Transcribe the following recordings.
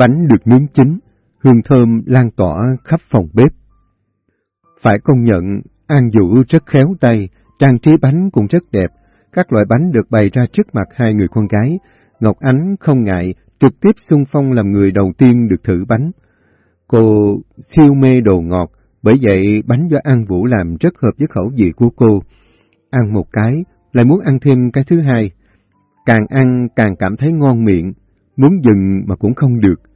bánh được nướng chín, hương thơm lan tỏa khắp phòng bếp. Phải công nhận, An Vũ rất khéo tay, trang trí bánh cũng rất đẹp. Các loại bánh được bày ra trước mặt hai người con gái. Ngọc Ánh không ngại, trực tiếp xung phong làm người đầu tiên được thử bánh. Cô siêu mê đồ ngọt, bởi vậy bánh do An Vũ làm rất hợp với khẩu vị của cô. Ăn một cái, lại muốn ăn thêm cái thứ hai. Càng ăn càng cảm thấy ngon miệng, muốn dừng mà cũng không được.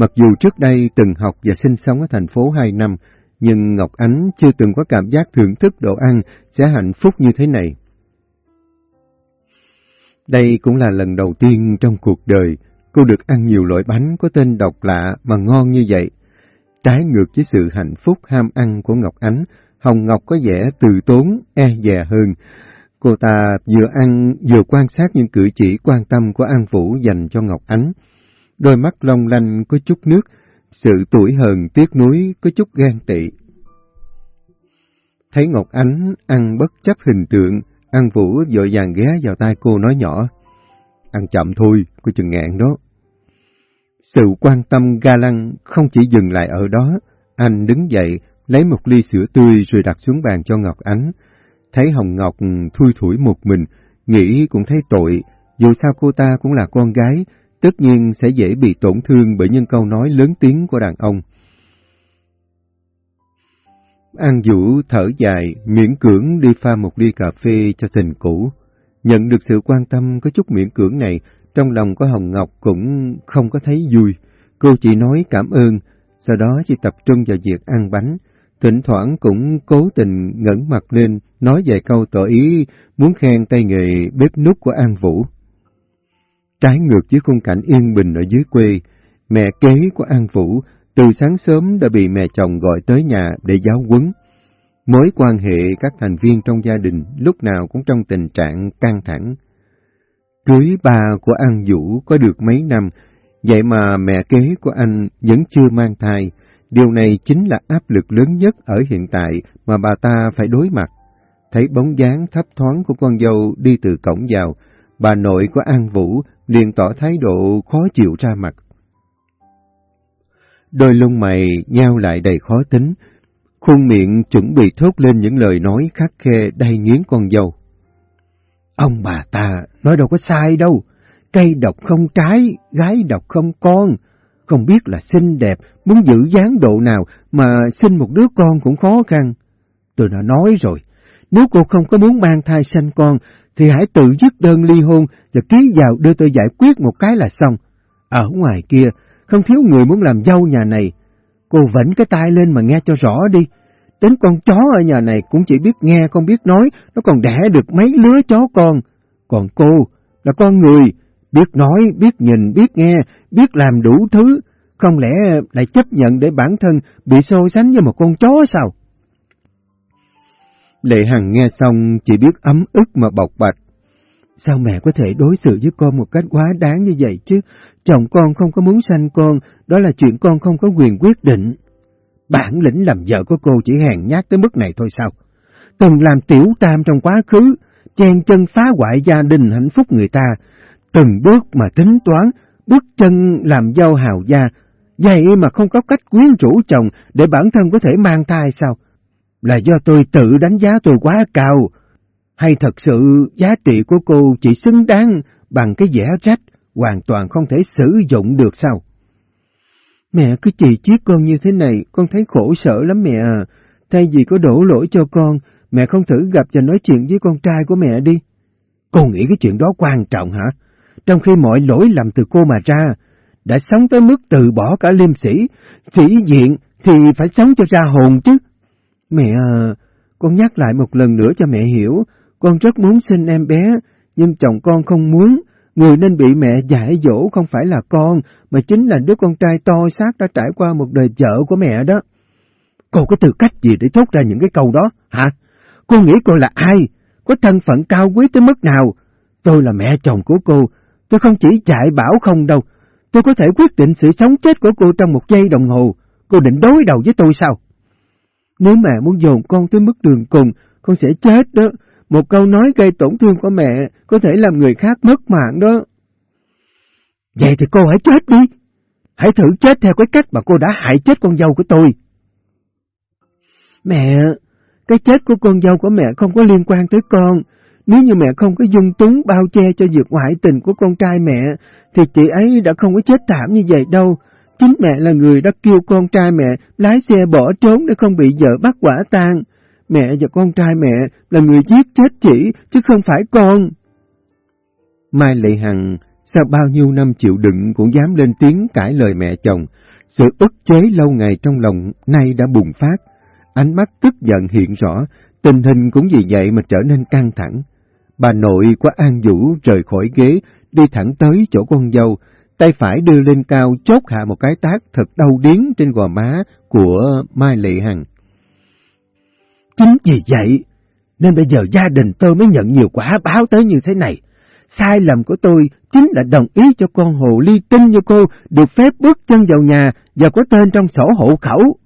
Mặc dù trước đây từng học và sinh sống ở thành phố hai năm, nhưng Ngọc Ánh chưa từng có cảm giác thưởng thức đồ ăn sẽ hạnh phúc như thế này. Đây cũng là lần đầu tiên trong cuộc đời cô được ăn nhiều loại bánh có tên độc lạ mà ngon như vậy. Trái ngược với sự hạnh phúc ham ăn của Ngọc Ánh, Hồng Ngọc có vẻ từ tốn, e dè hơn. Cô ta vừa ăn vừa quan sát những cử chỉ quan tâm của An Vũ dành cho Ngọc Ánh. Đôi mắt long lanh có chút nước, sự tuổi hờn tiếc nuối có chút gan tị. Thấy Ngọc Ánh ăn bất chấp hình tượng, An Vũ vội vàng ghé vào tai cô nói nhỏ. Ăn chậm thôi, cô chừng ngạn đó. Sự quan tâm ga lăng không chỉ dừng lại ở đó, anh đứng dậy, lấy một ly sữa tươi rồi đặt xuống bàn cho Ngọc Ánh. Thấy Hồng Ngọc thui thủi một mình, nghĩ cũng thấy tội, dù sao cô ta cũng là con gái, tất nhiên sẽ dễ bị tổn thương bởi những câu nói lớn tiếng của đàn ông. An Vũ thở dài, miễn cưỡng đi pha một ly cà phê cho tình cũ. Nhận được sự quan tâm có chút miễn cưỡng này, trong lòng của Hồng Ngọc cũng không có thấy vui. Cô chỉ nói cảm ơn, sau đó chỉ tập trung vào việc ăn bánh. Thỉnh thoảng cũng cố tình ngẩng mặt lên, nói vài câu tỏ ý muốn khen tay nghề bếp nút của An Vũ. Trái ngược với khung cảnh yên bình ở dưới quê, mẹ kế của An Vũ từ sáng sớm đã bị mẹ chồng gọi tới nhà để giáo huấn. Mối quan hệ các thành viên trong gia đình lúc nào cũng trong tình trạng căng thẳng. Cưới ba của An Vũ có được mấy năm, vậy mà mẹ kế của anh vẫn chưa mang thai. Điều này chính là áp lực lớn nhất ở hiện tại mà bà ta phải đối mặt. Thấy bóng dáng thấp thoáng của con dâu đi từ cổng vào, bà nội của An Vũ liền tỏ thái độ khó chịu ra mặt. Đôi lông mày nhao lại đầy khó tính, khuôn miệng chuẩn bị thốt lên những lời nói khắc khe đầy nghiến con dâu. Ông bà ta nói đâu có sai đâu, cây độc không trái, gái độc không con, không biết là xinh đẹp, muốn giữ dáng độ nào mà sinh một đứa con cũng khó khăn. Tôi đã nói rồi, nếu cô không có muốn mang thai sanh con, thì hãy tự dứt đơn ly hôn và ký vào đưa tôi giải quyết một cái là xong. Ở ngoài kia, không thiếu người muốn làm dâu nhà này. Cô vẫn cái tai lên mà nghe cho rõ đi. Đến con chó ở nhà này cũng chỉ biết nghe không biết nói, nó còn đẻ được mấy lứa chó con. Còn cô là con người, biết nói, biết nhìn, biết nghe, biết làm đủ thứ, không lẽ lại chấp nhận để bản thân bị so sánh với một con chó sao? Lệ Hằng nghe xong chỉ biết ấm ức mà bộc bạch. Sao mẹ có thể đối xử với con một cách quá đáng như vậy chứ? Chồng con không có muốn sanh con, đó là chuyện con không có quyền quyết định. Bản lĩnh làm vợ của cô chỉ hèn nhát tới mức này thôi sao? Từng làm tiểu tam trong quá khứ, chen chân phá hoại gia đình hạnh phúc người ta, từng bước mà tính toán, bước chân làm dâu hào gia, vậy mà không có cách quyến rũ chồng để bản thân có thể mang thai sao? Là do tôi tự đánh giá tôi quá cao, hay thật sự giá trị của cô chỉ xứng đáng bằng cái vẻ rách hoàn toàn không thể sử dụng được sao? Mẹ cứ chỉ chiết con như thế này, con thấy khổ sở lắm mẹ à. Thay vì có đổ lỗi cho con, mẹ không thử gặp và nói chuyện với con trai của mẹ đi. Cô nghĩ cái chuyện đó quan trọng hả? Trong khi mọi lỗi lầm từ cô mà ra, đã sống tới mức từ bỏ cả liêm sĩ, sĩ diện thì phải sống cho ra hồn chứ. Mẹ à, con nhắc lại một lần nữa cho mẹ hiểu, con rất muốn sinh em bé, nhưng chồng con không muốn, Người nên bị mẹ dạy dỗ không phải là con, mà chính là đứa con trai to xác đã trải qua một đời vợ của mẹ đó. Cô có tư cách gì để thốt ra những cái câu đó, hả? Cô nghĩ cô là ai? Có thân phận cao quý tới mức nào? Tôi là mẹ chồng của cô, tôi không chỉ chạy bảo không đâu. Tôi có thể quyết định sự sống chết của cô trong một giây đồng hồ. Cô định đối đầu với tôi sao? Nếu mẹ muốn dồn con tới mức đường cùng, con sẽ chết đó. Một câu nói gây tổn thương của mẹ có thể làm người khác mất mạng đó. Vậy thì cô hãy chết đi. Hãy thử chết theo cái cách mà cô đã hại chết con dâu của tôi. Mẹ, cái chết của con dâu của mẹ không có liên quan tới con. Nếu như mẹ không có dung túng bao che cho việc ngoại tình của con trai mẹ, thì chị ấy đã không có chết thảm như vậy đâu. Chính mẹ là người đã kêu con trai mẹ lái xe bỏ trốn để không bị vợ bắt quả tang. Mẹ và con trai mẹ là người giết chết chỉ chứ không phải con. Mai Lệ Hằng sau bao nhiêu năm chịu đựng cũng dám lên tiếng cãi lời mẹ chồng. Sự ức chế lâu ngày trong lòng nay đã bùng phát. Ánh mắt tức giận hiện rõ, tình hình cũng vì vậy mà trở nên căng thẳng. Bà nội của An Vũ rời khỏi ghế, đi thẳng tới chỗ con dâu, tay phải đưa lên cao chốt hạ một cái tác thật đau điến trên gò má của Mai Lệ Hằng. Chính vì vậy, nên bây giờ gia đình tôi mới nhận nhiều quả báo tới như thế này. Sai lầm của tôi chính là đồng ý cho con hồ ly tinh như cô được phép bước chân vào nhà và có tên trong sổ hộ khẩu.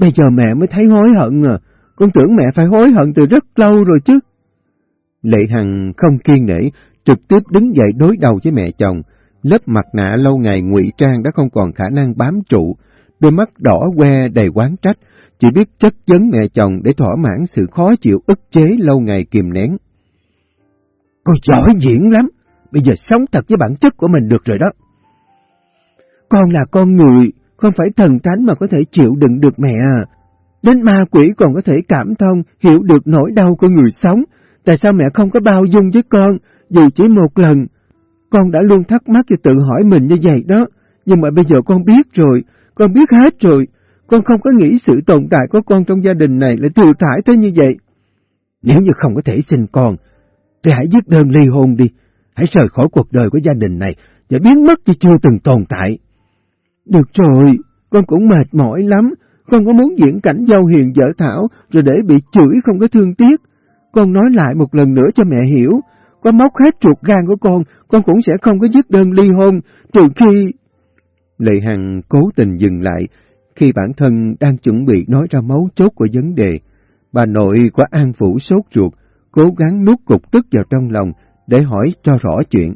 Bây giờ mẹ mới thấy hối hận à, con tưởng mẹ phải hối hận từ rất lâu rồi chứ. Lệ Hằng không kiên nể, trực tiếp đứng dậy đối đầu với mẹ chồng. Lớp mặt nạ lâu ngày ngụy trang đã không còn khả năng bám trụ, đôi mắt đỏ que đầy quán trách, chỉ biết chất vấn mẹ chồng để thỏa mãn sự khó chịu ức chế lâu ngày kìm nén. Con giỏi diễn lắm, bây giờ sống thật với bản chất của mình được rồi đó. Con là con người, không phải thần thánh mà có thể chịu đựng được mẹ à. Đến ma quỷ còn có thể cảm thông, hiểu được nỗi đau của người sống. Tại sao mẹ không có bao dung với con, dù chỉ một lần? Con đã luôn thắc mắc và tự hỏi mình như vậy đó. Nhưng mà bây giờ con biết rồi, con biết hết rồi. Con không có nghĩ sự tồn tại của con trong gia đình này lại thừa thải tới như vậy. Nếu như không có thể sinh con, thì hãy viết đơn ly hôn đi. Hãy rời khỏi cuộc đời của gia đình này và biến mất như chưa từng tồn tại. Được rồi, con cũng mệt mỏi lắm. Con có muốn diễn cảnh dâu hiền vợ Thảo rồi để bị chửi không có thương tiếc. Con nói lại một lần nữa cho mẹ hiểu. Có móc hết chuột gan của con, con cũng sẽ không có viết đơn ly hôn, trừ khi... Lệ Hằng cố tình dừng lại, khi bản thân đang chuẩn bị nói ra mấu chốt của vấn đề. Bà nội của An Phủ sốt ruột, cố gắng nuốt cục tức vào trong lòng để hỏi cho rõ chuyện.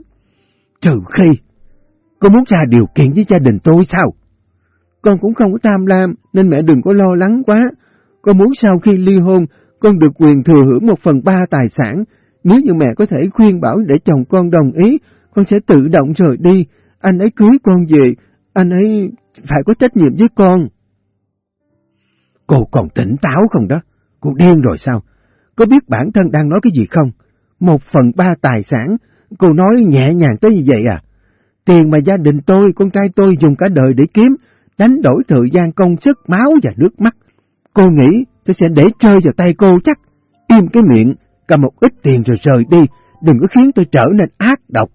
Trừ khi, con muốn ra điều kiện với gia đình tôi sao? Con cũng không có tham lam nên mẹ đừng có lo lắng quá. Con muốn sau khi ly hôn, con được quyền thừa hưởng một phần ba tài sản. Nếu như mẹ có thể khuyên bảo để chồng con đồng ý, con sẽ tự động rời đi. Anh ấy cưới con về, anh ấy phải có trách nhiệm với con. Cô còn tỉnh táo không đó? Cô điên rồi sao? Có biết bản thân đang nói cái gì không? Một phần ba tài sản, cô nói nhẹ nhàng tới như vậy à? Tiền mà gia đình tôi, con trai tôi dùng cả đời để kiếm, đánh đổi thời gian công sức, máu và nước mắt. Cô nghĩ tôi sẽ để rơi vào tay cô chắc. Im cái miệng, cầm một ít tiền rồi rời đi, đừng có khiến tôi trở nên ác độc.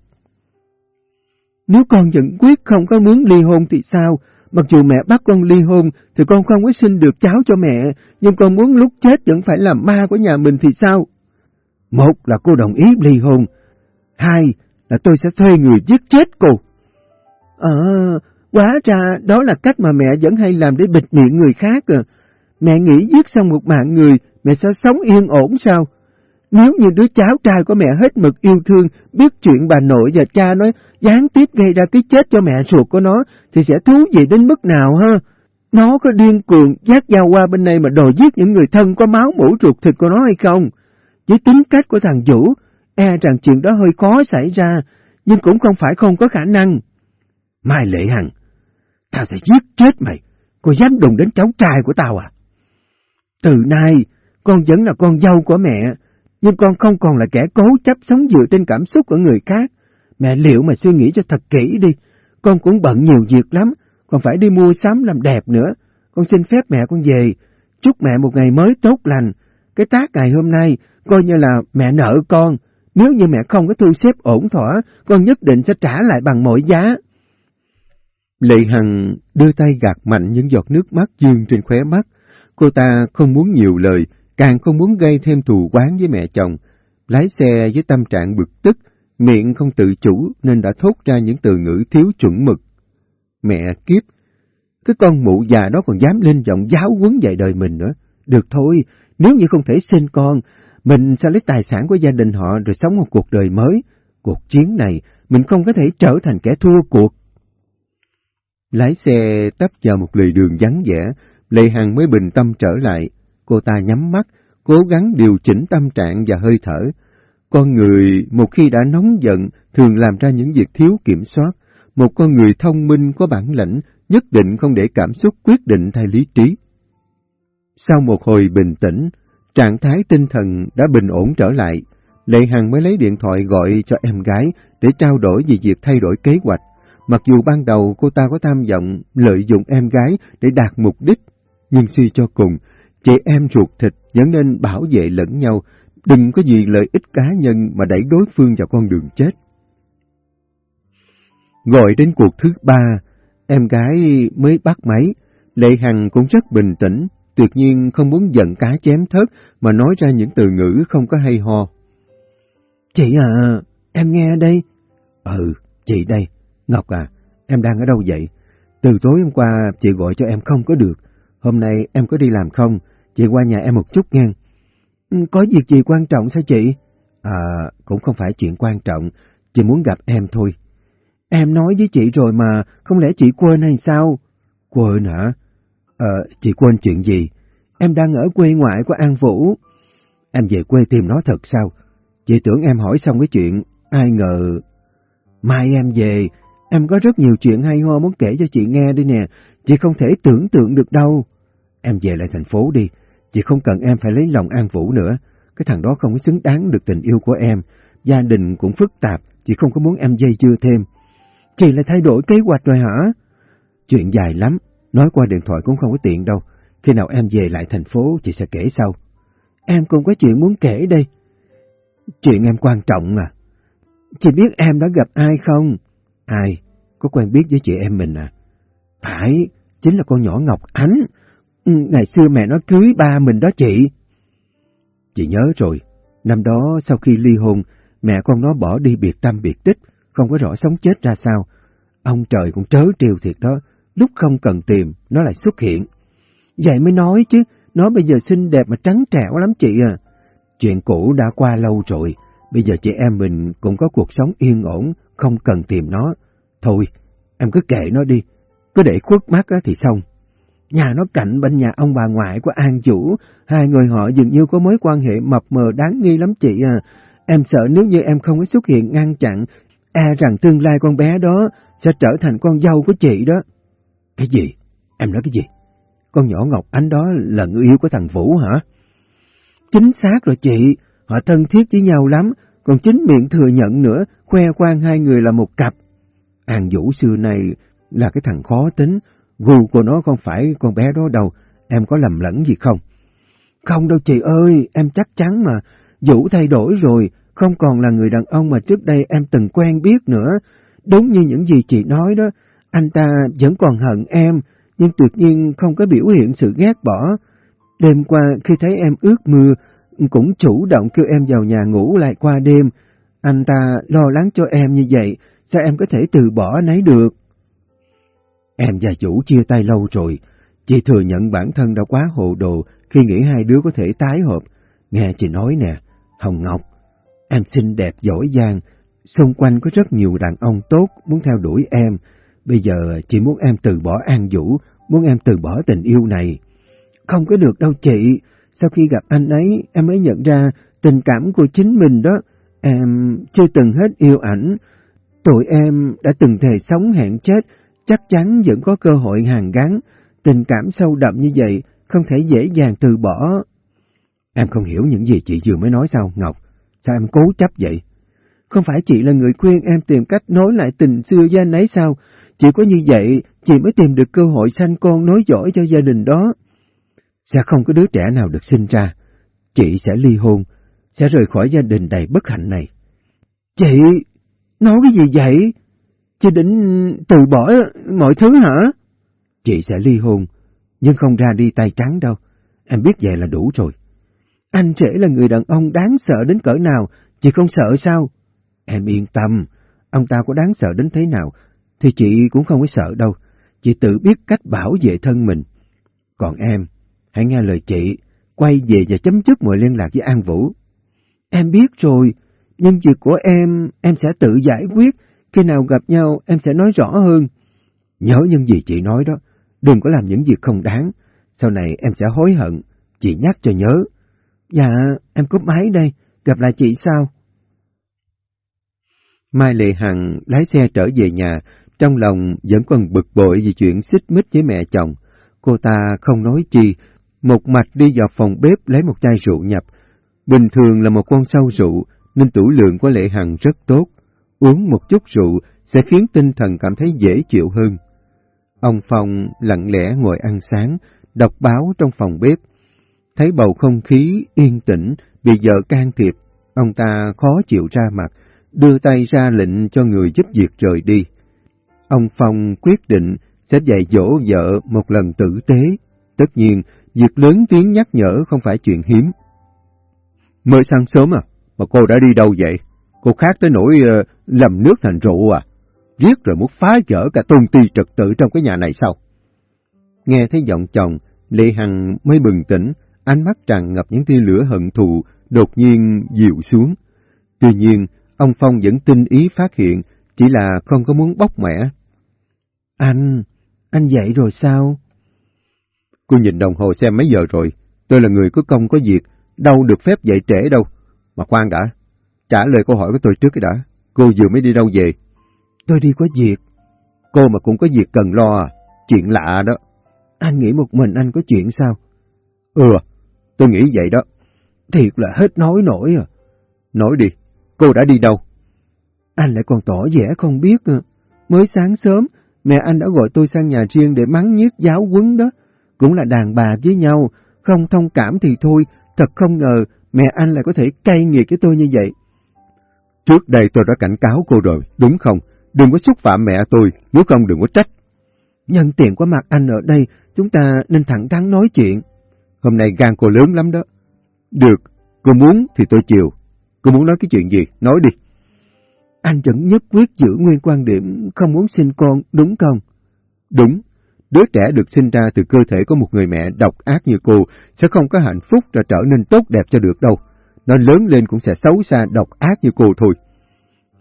Nếu con vẫn quyết không có muốn ly hôn thì sao? Mặc dù mẹ bắt con ly hôn thì con không có xin được cháu cho mẹ, nhưng con muốn lúc chết vẫn phải làm ma của nhà mình thì sao? Một là cô đồng ý ly hôn, hai là tôi sẽ thuê người giết chết cô. Ờ, quá ra đó là cách mà mẹ vẫn hay làm để bịt miệng người khác à. Mẹ nghĩ giết xong một mạng người, mẹ sẽ sống yên ổn sao? Nếu như đứa cháu trai của mẹ hết mực yêu thương, biết chuyện bà nội và cha nói gián tiếp gây ra cái chết cho mẹ ruột của nó, thì sẽ thú vị đến mức nào ha? Nó có điên cuồng giác dao qua bên này mà đòi giết những người thân có máu mũ ruột thịt của nó hay không? Với tính cách của thằng Vũ, e rằng chuyện đó hơi khó xảy ra, nhưng cũng không phải không có khả năng. Mai Lệ Hằng, tao sẽ giết chết mày, cô dám đụng đến cháu trai của tao à? Từ nay, con vẫn là con dâu của mẹ, nhưng con không còn là kẻ cố chấp sống dựa trên cảm xúc của người khác. Mẹ liệu mà suy nghĩ cho thật kỹ đi, con cũng bận nhiều việc lắm, còn phải đi mua sắm làm đẹp nữa. Con xin phép mẹ con về, chúc mẹ một ngày mới tốt lành. Cái tác ngày hôm nay coi như là mẹ nợ con, nếu như mẹ không có thu xếp ổn thỏa, con nhất định sẽ trả lại bằng mọi giá. Lệ Hằng đưa tay gạt mạnh những giọt nước mắt dương trên khóe mắt. Cô ta không muốn nhiều lời, càng không muốn gây thêm thù quán với mẹ chồng. Lái xe với tâm trạng bực tức, miệng không tự chủ nên đã thốt ra những từ ngữ thiếu chuẩn mực. Mẹ kiếp, cái con mụ già đó còn dám lên giọng giáo huấn dạy đời mình nữa. Được thôi, nếu như không thể sinh con, mình sẽ lấy tài sản của gia đình họ rồi sống một cuộc đời mới. Cuộc chiến này, mình không có thể trở thành kẻ thua cuộc. Lái xe tấp vào một lề đường vắng vẻ, Lệ Hằng mới bình tâm trở lại. Cô ta nhắm mắt, cố gắng điều chỉnh tâm trạng và hơi thở. Con người một khi đã nóng giận thường làm ra những việc thiếu kiểm soát. Một con người thông minh có bản lĩnh nhất định không để cảm xúc quyết định thay lý trí. Sau một hồi bình tĩnh, trạng thái tinh thần đã bình ổn trở lại. Lệ Hằng mới lấy điện thoại gọi cho em gái để trao đổi về việc thay đổi kế hoạch. Mặc dù ban đầu cô ta có tham vọng lợi dụng em gái để đạt mục đích, nhưng suy cho cùng, chị em ruột thịt vẫn nên bảo vệ lẫn nhau, đừng có gì lợi ích cá nhân mà đẩy đối phương vào con đường chết. Gọi đến cuộc thứ ba, em gái mới bắt máy, Lệ Hằng cũng rất bình tĩnh, tuyệt nhiên không muốn giận cá chém thớt mà nói ra những từ ngữ không có hay ho. Chị à, em nghe đây. Ừ, chị đây. Ngọc à, em đang ở đâu vậy? Từ tối hôm qua chị gọi cho em không có được. Hôm nay em có đi làm không? Chị qua nhà em một chút nghe. Ừ, có việc gì quan trọng sao chị? À, cũng không phải chuyện quan trọng. Chị muốn gặp em thôi. Em nói với chị rồi mà, không lẽ chị quên hay sao? Quên hả? Ờ, chị quên chuyện gì? Em đang ở quê ngoại của An Vũ. Em về quê tìm nó thật sao? Chị tưởng em hỏi xong cái chuyện, ai ngờ... Mai em về, em có rất nhiều chuyện hay ho muốn kể cho chị nghe đi nè, chị không thể tưởng tượng được đâu. Em về lại thành phố đi, chị không cần em phải lấy lòng An Vũ nữa, cái thằng đó không có xứng đáng được tình yêu của em, gia đình cũng phức tạp, chị không có muốn em dây dưa thêm. Chị lại thay đổi kế hoạch rồi hả? Chuyện dài lắm, nói qua điện thoại cũng không có tiện đâu, khi nào em về lại thành phố chị sẽ kể sau. Em cũng có chuyện muốn kể đây. Chuyện em quan trọng à? Chị biết em đã gặp ai không? Ai? Có quen biết với chị em mình à? Phải, chính là con nhỏ Ngọc Ánh. Ừ, ngày xưa mẹ nó cưới ba mình đó chị. Chị nhớ rồi, năm đó sau khi ly hôn, mẹ con nó bỏ đi biệt tâm biệt tích, không có rõ sống chết ra sao. Ông trời cũng trớ trêu thiệt đó, lúc không cần tìm, nó lại xuất hiện. Vậy mới nói chứ, nó bây giờ xinh đẹp mà trắng trẻo lắm chị à. Chuyện cũ đã qua lâu rồi, bây giờ chị em mình cũng có cuộc sống yên ổn, không cần tìm nó. Thôi, em cứ kệ nó đi, cứ để khuất mắt thì xong. Nhà nó cạnh bên nhà ông bà ngoại của An Chủ, hai người họ dường như có mối quan hệ mập mờ đáng nghi lắm chị à. Em sợ nếu như em không có xuất hiện ngăn chặn, e rằng tương lai con bé đó sẽ trở thành con dâu của chị đó. Cái gì? Em nói cái gì? Con nhỏ Ngọc Ánh đó là người yêu của thằng Vũ hả? Chính xác rồi chị, họ thân thiết với nhau lắm, còn chính miệng thừa nhận nữa, khoe khoang hai người là một cặp. An Vũ xưa này là cái thằng khó tính, gu của nó không phải con bé đó đâu, em có lầm lẫn gì không? Không đâu chị ơi, em chắc chắn mà, Vũ thay đổi rồi, không còn là người đàn ông mà trước đây em từng quen biết nữa. Đúng như những gì chị nói đó, anh ta vẫn còn hận em, nhưng tuyệt nhiên không có biểu hiện sự ghét bỏ. Đêm qua khi thấy em ướt mưa, cũng chủ động kêu em vào nhà ngủ lại qua đêm. Anh ta lo lắng cho em như vậy, sao em có thể từ bỏ nấy được? Em và Vũ chia tay lâu rồi, chị thừa nhận bản thân đã quá hồ đồ khi nghĩ hai đứa có thể tái hợp. Nghe chị nói nè, Hồng Ngọc, em xinh đẹp giỏi giang, xung quanh có rất nhiều đàn ông tốt muốn theo đuổi em. Bây giờ chị muốn em từ bỏ An Vũ, muốn em từ bỏ tình yêu này. Không có được đâu chị, sau khi gặp anh ấy em mới nhận ra tình cảm của chính mình đó. Em chưa từng hết yêu ảnh, tụi em đã từng thề sống hẹn chết, chắc chắn vẫn có cơ hội hàng gắn. Tình cảm sâu đậm như vậy không thể dễ dàng từ bỏ. Em không hiểu những gì chị vừa mới nói sao, Ngọc? Sao em cố chấp vậy? Không phải chị là người khuyên em tìm cách nối lại tình xưa với anh ấy sao? Chỉ có như vậy, chị mới tìm được cơ hội sanh con nối dõi cho gia đình đó. Sẽ không có đứa trẻ nào được sinh ra. Chị sẽ ly hôn, sẽ rời khỏi gia đình đầy bất hạnh này. Chị, nói cái gì vậy? Chị định từ bỏ mọi thứ hả? Chị sẽ ly hôn, nhưng không ra đi tay trắng đâu. Em biết vậy là đủ rồi. Anh trẻ là người đàn ông đáng sợ đến cỡ nào, chị không sợ sao? Em yên tâm, ông ta có đáng sợ đến thế nào, thì chị cũng không có sợ đâu. Chị tự biết cách bảo vệ thân mình. Còn em, hãy nghe lời chị, quay về và chấm dứt mọi liên lạc với An Vũ. Em biết rồi, nhưng việc của em, em sẽ tự giải quyết. Khi nào gặp nhau, em sẽ nói rõ hơn. Nhớ những gì chị nói đó, đừng có làm những việc không đáng. Sau này em sẽ hối hận, chị nhắc cho nhớ. Dạ, em cúp máy đây, gặp lại chị sau. Mai Lệ Hằng lái xe trở về nhà, trong lòng vẫn còn bực bội vì chuyện xích mích với mẹ chồng. Cô ta không nói chi, một mạch đi vào phòng bếp lấy một chai rượu nhập. Bình thường là một con sâu rượu, nên tủ lượng của Lệ Hằng rất tốt. Uống một chút rượu sẽ khiến tinh thần cảm thấy dễ chịu hơn. Ông Phong lặng lẽ ngồi ăn sáng, đọc báo trong phòng bếp. Thấy bầu không khí yên tĩnh, bị vợ can thiệp, ông ta khó chịu ra mặt, đưa tay ra lệnh cho người giúp việc rời đi. Ông Phong quyết định sẽ dạy dỗ vợ một lần tử tế. Tất nhiên, việc lớn tiếng nhắc nhở không phải chuyện hiếm. Mới sáng sớm à, mà cô đã đi đâu vậy? Cô khác tới nỗi uh, lầm nước thành rượu à? Giết rồi muốn phá vỡ cả tôn ti trật tự trong cái nhà này sao? Nghe thấy giọng chồng, Lệ Hằng mới bừng tỉnh, ánh mắt tràn ngập những tia lửa hận thù, đột nhiên dịu xuống. Tuy nhiên, ông Phong vẫn tinh ý phát hiện, chỉ là không có muốn bóc mẻ. Anh, anh dậy rồi sao? Cô nhìn đồng hồ xem mấy giờ rồi, tôi là người có công có việc, đâu được phép dậy trễ đâu. Mà khoan đã, trả lời câu hỏi của tôi trước cái đã, cô vừa mới đi đâu về? Tôi đi có việc. Cô mà cũng có việc cần lo à, chuyện lạ đó. Anh nghĩ một mình anh có chuyện sao? Ừ, tôi nghĩ vậy đó. Thiệt là hết nói nổi à. Nói đi, cô đã đi đâu? Anh lại còn tỏ vẻ không biết à. Mới sáng sớm, mẹ anh đã gọi tôi sang nhà riêng để mắng nhiếc giáo quấn đó. Cũng là đàn bà với nhau, không thông cảm thì thôi, thật không ngờ mẹ anh lại có thể cay nghiệt với tôi như vậy. Trước đây tôi đã cảnh cáo cô rồi, đúng không? Đừng có xúc phạm mẹ tôi, nếu không đừng có trách. Nhân tiện có mặt anh ở đây, chúng ta nên thẳng thắn nói chuyện. Hôm nay gan cô lớn lắm đó. Được, cô muốn thì tôi chiều. Cô muốn nói cái chuyện gì? Nói đi. Anh vẫn nhất quyết giữ nguyên quan điểm không muốn sinh con, đúng không? Đúng. Đứa trẻ được sinh ra từ cơ thể của một người mẹ độc ác như cô sẽ không có hạnh phúc và trở nên tốt đẹp cho được đâu. Nó lớn lên cũng sẽ xấu xa độc ác như cô thôi.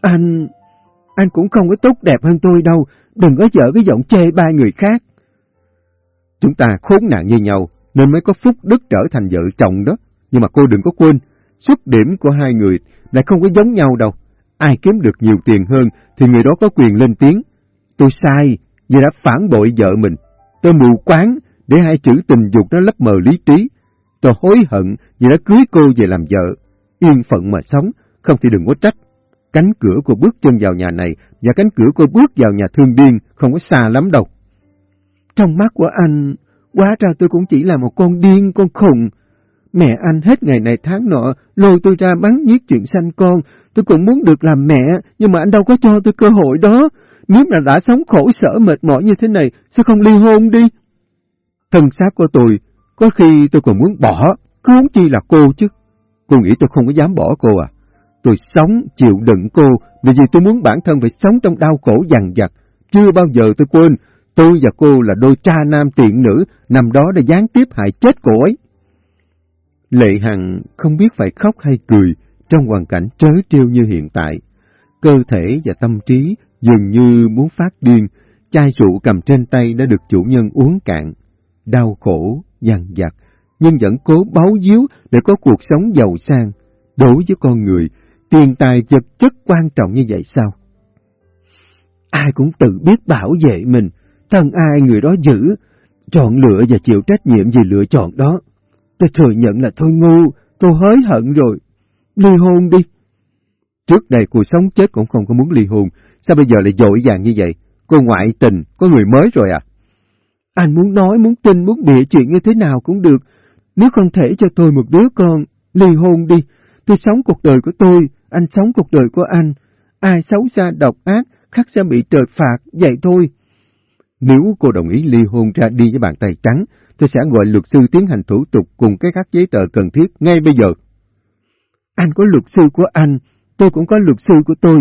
Anh... anh cũng không có tốt đẹp hơn tôi đâu. Đừng có dở cái giọng chê ba người khác. Chúng ta khốn nạn như nhau, nên mới có phúc đức trở thành vợ chồng đó. Nhưng mà cô đừng có quên, xuất điểm của hai người lại không có giống nhau đâu. Ai kiếm được nhiều tiền hơn thì người đó có quyền lên tiếng. Tôi sai, vì đã phản bội vợ mình. Tôi mù quáng để hai chữ tình dục nó lấp mờ lý trí. Tôi hối hận vì đã cưới cô về làm vợ. Yên phận mà sống, không thì đừng có trách. Cánh cửa cô bước chân vào nhà này và cánh cửa cô bước vào nhà thương điên không có xa lắm đâu. Trong mắt của anh, quá ra tôi cũng chỉ là một con điên, con khùng. Mẹ anh hết ngày này tháng nọ, lôi tôi ra bắn giết chuyện sanh con. Tôi cũng muốn được làm mẹ, nhưng mà anh đâu có cho tôi cơ hội đó. Nếu mà đã sống khổ sở mệt mỏi như thế này, sao không ly hôn đi? Thân xác của tôi, có khi tôi còn muốn bỏ, cứ muốn chi là cô chứ. Cô nghĩ tôi không có dám bỏ cô à? Tôi sống, chịu đựng cô, vì vì tôi muốn bản thân phải sống trong đau khổ dằn vặt. Chưa bao giờ tôi quên, tôi và cô là đôi cha nam tiện nữ, nằm đó để gián tiếp hại chết cô ấy. Lệ Hằng không biết phải khóc hay cười trong hoàn cảnh trớ trêu như hiện tại. Cơ thể và tâm trí dường như muốn phát điên, chai rượu cầm trên tay đã được chủ nhân uống cạn. Đau khổ, dằn vặt, nhưng vẫn cố báu díu để có cuộc sống giàu sang. Đối với con người, tiền tài vật chất quan trọng như vậy sao? Ai cũng tự biết bảo vệ mình, thân ai người đó giữ, chọn lựa và chịu trách nhiệm về lựa chọn đó. Tôi thừa nhận là tôi ngu, tôi hối hận rồi. Ly hôn đi. Trước đây cuộc sống chết cũng không có muốn ly hôn, sao bây giờ lại dội vàng như vậy? Cô ngoại tình, có người mới rồi à? Anh muốn nói, muốn tin, muốn bịa chuyện như thế nào cũng được. Nếu không thể cho tôi một đứa con, ly hôn đi. Tôi sống cuộc đời của tôi, anh sống cuộc đời của anh. Ai xấu xa độc ác, khắc sẽ bị trợt phạt, vậy thôi. Nếu cô đồng ý ly hôn ra đi với bàn tay trắng, tôi sẽ gọi luật sư tiến hành thủ tục cùng cái các giấy tờ cần thiết ngay bây giờ. Anh có luật sư của anh, tôi cũng có luật sư của tôi.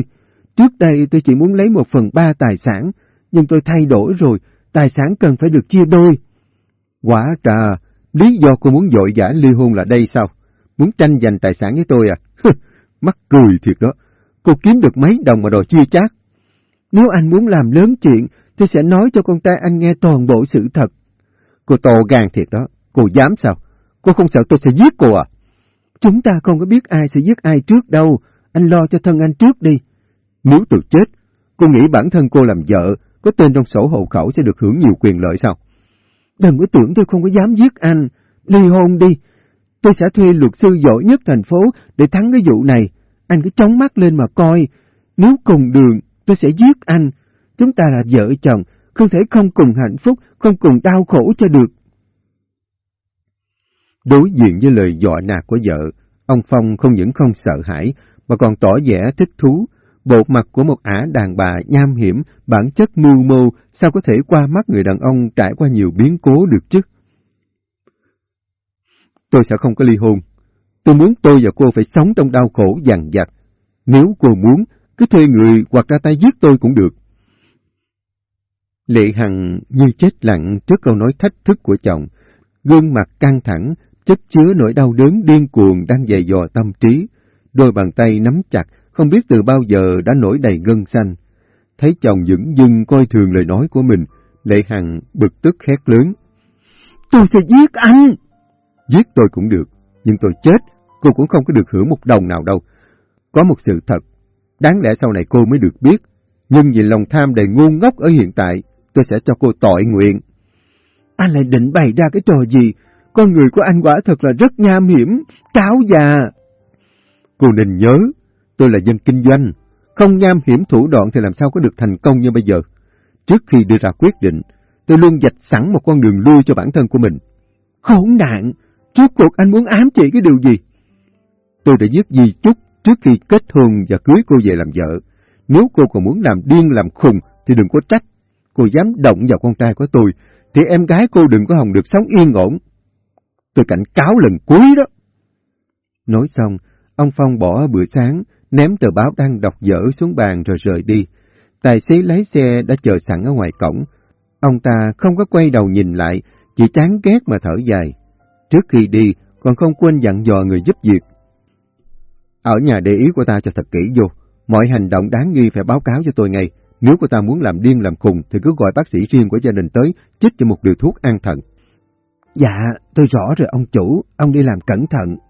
Trước đây tôi chỉ muốn lấy một phần ba tài sản, nhưng tôi thay đổi rồi, tài sản cần phải được chia đôi. Quả trà, lý do cô muốn dội giả ly hôn là đây sao? Muốn tranh giành tài sản với tôi à? Mắc cười thiệt đó. Cô kiếm được mấy đồng mà đòi chia chác. Nếu anh muốn làm lớn chuyện, tôi sẽ nói cho con trai anh nghe toàn bộ sự thật. Cô to gan thiệt đó, cô dám sao? Cô không sợ tôi sẽ giết cô à? Chúng ta không có biết ai sẽ giết ai trước đâu, anh lo cho thân anh trước đi. Nếu tôi chết, cô nghĩ bản thân cô làm vợ, có tên trong sổ hộ khẩu sẽ được hưởng nhiều quyền lợi sao? Đừng có tưởng tôi không có dám giết anh, ly hôn đi. Tôi sẽ thuê luật sư giỏi nhất thành phố để thắng cái vụ này. Anh cứ chống mắt lên mà coi. Nếu cùng đường, tôi sẽ giết anh. Chúng ta là vợ chồng, không thể không cùng hạnh phúc, không cùng đau khổ cho được. Đối diện với lời dọa nạt của vợ, ông Phong không những không sợ hãi, mà còn tỏ vẻ thích thú. Bộ mặt của một ả đàn bà nham hiểm, bản chất mưu mô, sao có thể qua mắt người đàn ông trải qua nhiều biến cố được chứ? Tôi sẽ không có ly hôn. Tôi muốn tôi và cô phải sống trong đau khổ dằn vặt. Nếu cô muốn, cứ thuê người hoặc ra tay giết tôi cũng được. Lệ Hằng như chết lặng trước câu nói thách thức của chồng, gương mặt căng thẳng, chất chứa nỗi đau đớn điên cuồng đang dày dò tâm trí. Đôi bàn tay nắm chặt, không biết từ bao giờ đã nổi đầy gân xanh. Thấy chồng dững dưng coi thường lời nói của mình, Lệ Hằng bực tức hét lớn. Tôi sẽ giết anh! Giết tôi cũng được, nhưng tôi chết, cô cũng không có được hưởng một đồng nào đâu. Có một sự thật, đáng lẽ sau này cô mới được biết, nhưng vì lòng tham đầy ngu ngốc ở hiện tại, tôi sẽ cho cô tội nguyện. Anh lại định bày ra cái trò gì? Con người của anh quả thật là rất nham hiểm, cáo già. Cô nên nhớ, tôi là dân kinh doanh, không nham hiểm thủ đoạn thì làm sao có được thành công như bây giờ. Trước khi đưa ra quyết định, tôi luôn dạch sẵn một con đường lui cho bản thân của mình. Khốn nạn! trước cuộc anh muốn ám chỉ cái điều gì? Tôi đã giết gì Trúc trước khi kết hôn và cưới cô về làm vợ. Nếu cô còn muốn làm điên làm khùng thì đừng có trách. Cô dám động vào con trai của tôi, thì em gái cô đừng có hồng được sống yên ổn. Tôi cảnh cáo lần cuối đó. Nói xong, ông Phong bỏ bữa sáng, ném tờ báo đang đọc dở xuống bàn rồi rời đi. Tài xế lái xe đã chờ sẵn ở ngoài cổng. Ông ta không có quay đầu nhìn lại, chỉ chán ghét mà thở dài. Trước khi đi, còn không quên dặn dò người giúp việc. Ở nhà để ý của ta cho thật kỹ vô, mọi hành động đáng nghi phải báo cáo cho tôi ngay. Nếu cô ta muốn làm điên làm khùng thì cứ gọi bác sĩ riêng của gia đình tới, chích cho một liều thuốc an thận. Dạ, tôi rõ rồi ông chủ, ông đi làm cẩn thận.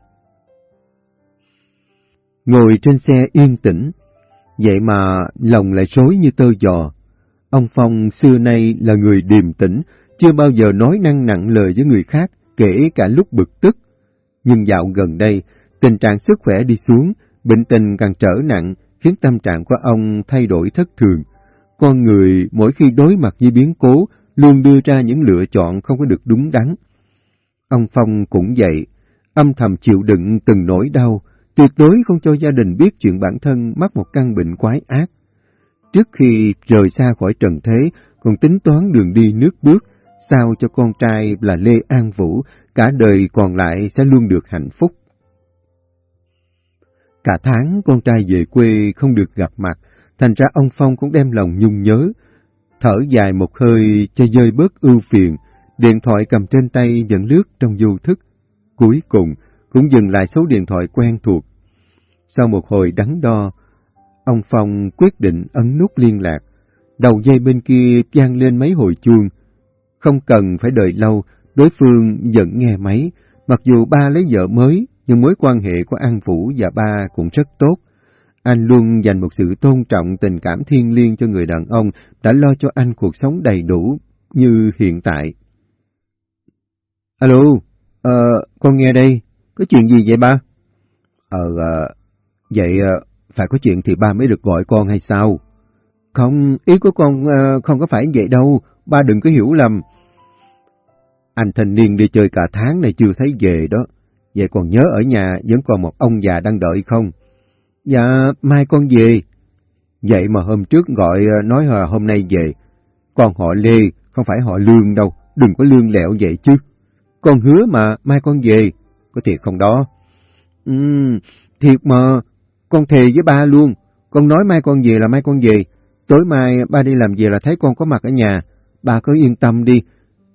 Ngồi trên xe yên tĩnh, vậy mà lòng lại rối như tơ giò. Ông Phong xưa nay là người điềm tĩnh, chưa bao giờ nói năng nặng lời với người khác, kể cả lúc bực tức. Nhưng dạo gần đây, tình trạng sức khỏe đi xuống, bệnh tình càng trở nặng, khiến tâm trạng của ông thay đổi thất thường. Con người mỗi khi đối mặt với biến cố, luôn đưa ra những lựa chọn không có được đúng đắn. Ông Phong cũng vậy, âm thầm chịu đựng từng nỗi đau, tuyệt đối không cho gia đình biết chuyện bản thân mắc một căn bệnh quái ác. Trước khi rời xa khỏi trần thế, còn tính toán đường đi nước bước, sao cho con trai là Lê An Vũ, cả đời còn lại sẽ luôn được hạnh phúc. Cả tháng con trai về quê không được gặp mặt, thành ra ông Phong cũng đem lòng nhung nhớ. Thở dài một hơi cho rơi bớt ưu phiền, điện thoại cầm trên tay vẫn lướt trong vô thức. Cuối cùng cũng dừng lại số điện thoại quen thuộc. Sau một hồi đắn đo, ông Phong quyết định ấn nút liên lạc. Đầu dây bên kia vang lên mấy hồi chuông, không cần phải đợi lâu, đối phương vẫn nghe máy, mặc dù ba lấy vợ mới, nhưng mối quan hệ của An Vũ và ba cũng rất tốt. Anh luôn dành một sự tôn trọng tình cảm thiên liêng cho người đàn ông đã lo cho anh cuộc sống đầy đủ như hiện tại. Alo, ờ, con nghe đây, có chuyện gì vậy ba? Ờ, ờ vậy ờ, phải có chuyện thì ba mới được gọi con hay sao? Không, ý của con ờ, không có phải vậy đâu, ba đừng có hiểu lầm. Anh thanh niên đi chơi cả tháng này chưa thấy về đó. Vậy còn nhớ ở nhà vẫn còn một ông già đang đợi không? Dạ, mai con về. Vậy mà hôm trước gọi ờ, nói là hôm nay về. Con họ Lê, không phải họ Lương đâu, đừng có lương lẹo vậy chứ. Con hứa mà, mai con về. Có thiệt không đó? Ừ, thiệt mà, con thề với ba luôn. Con nói mai con về là mai con về. Tối mai ba đi làm về là thấy con có mặt ở nhà. Ba cứ yên tâm đi,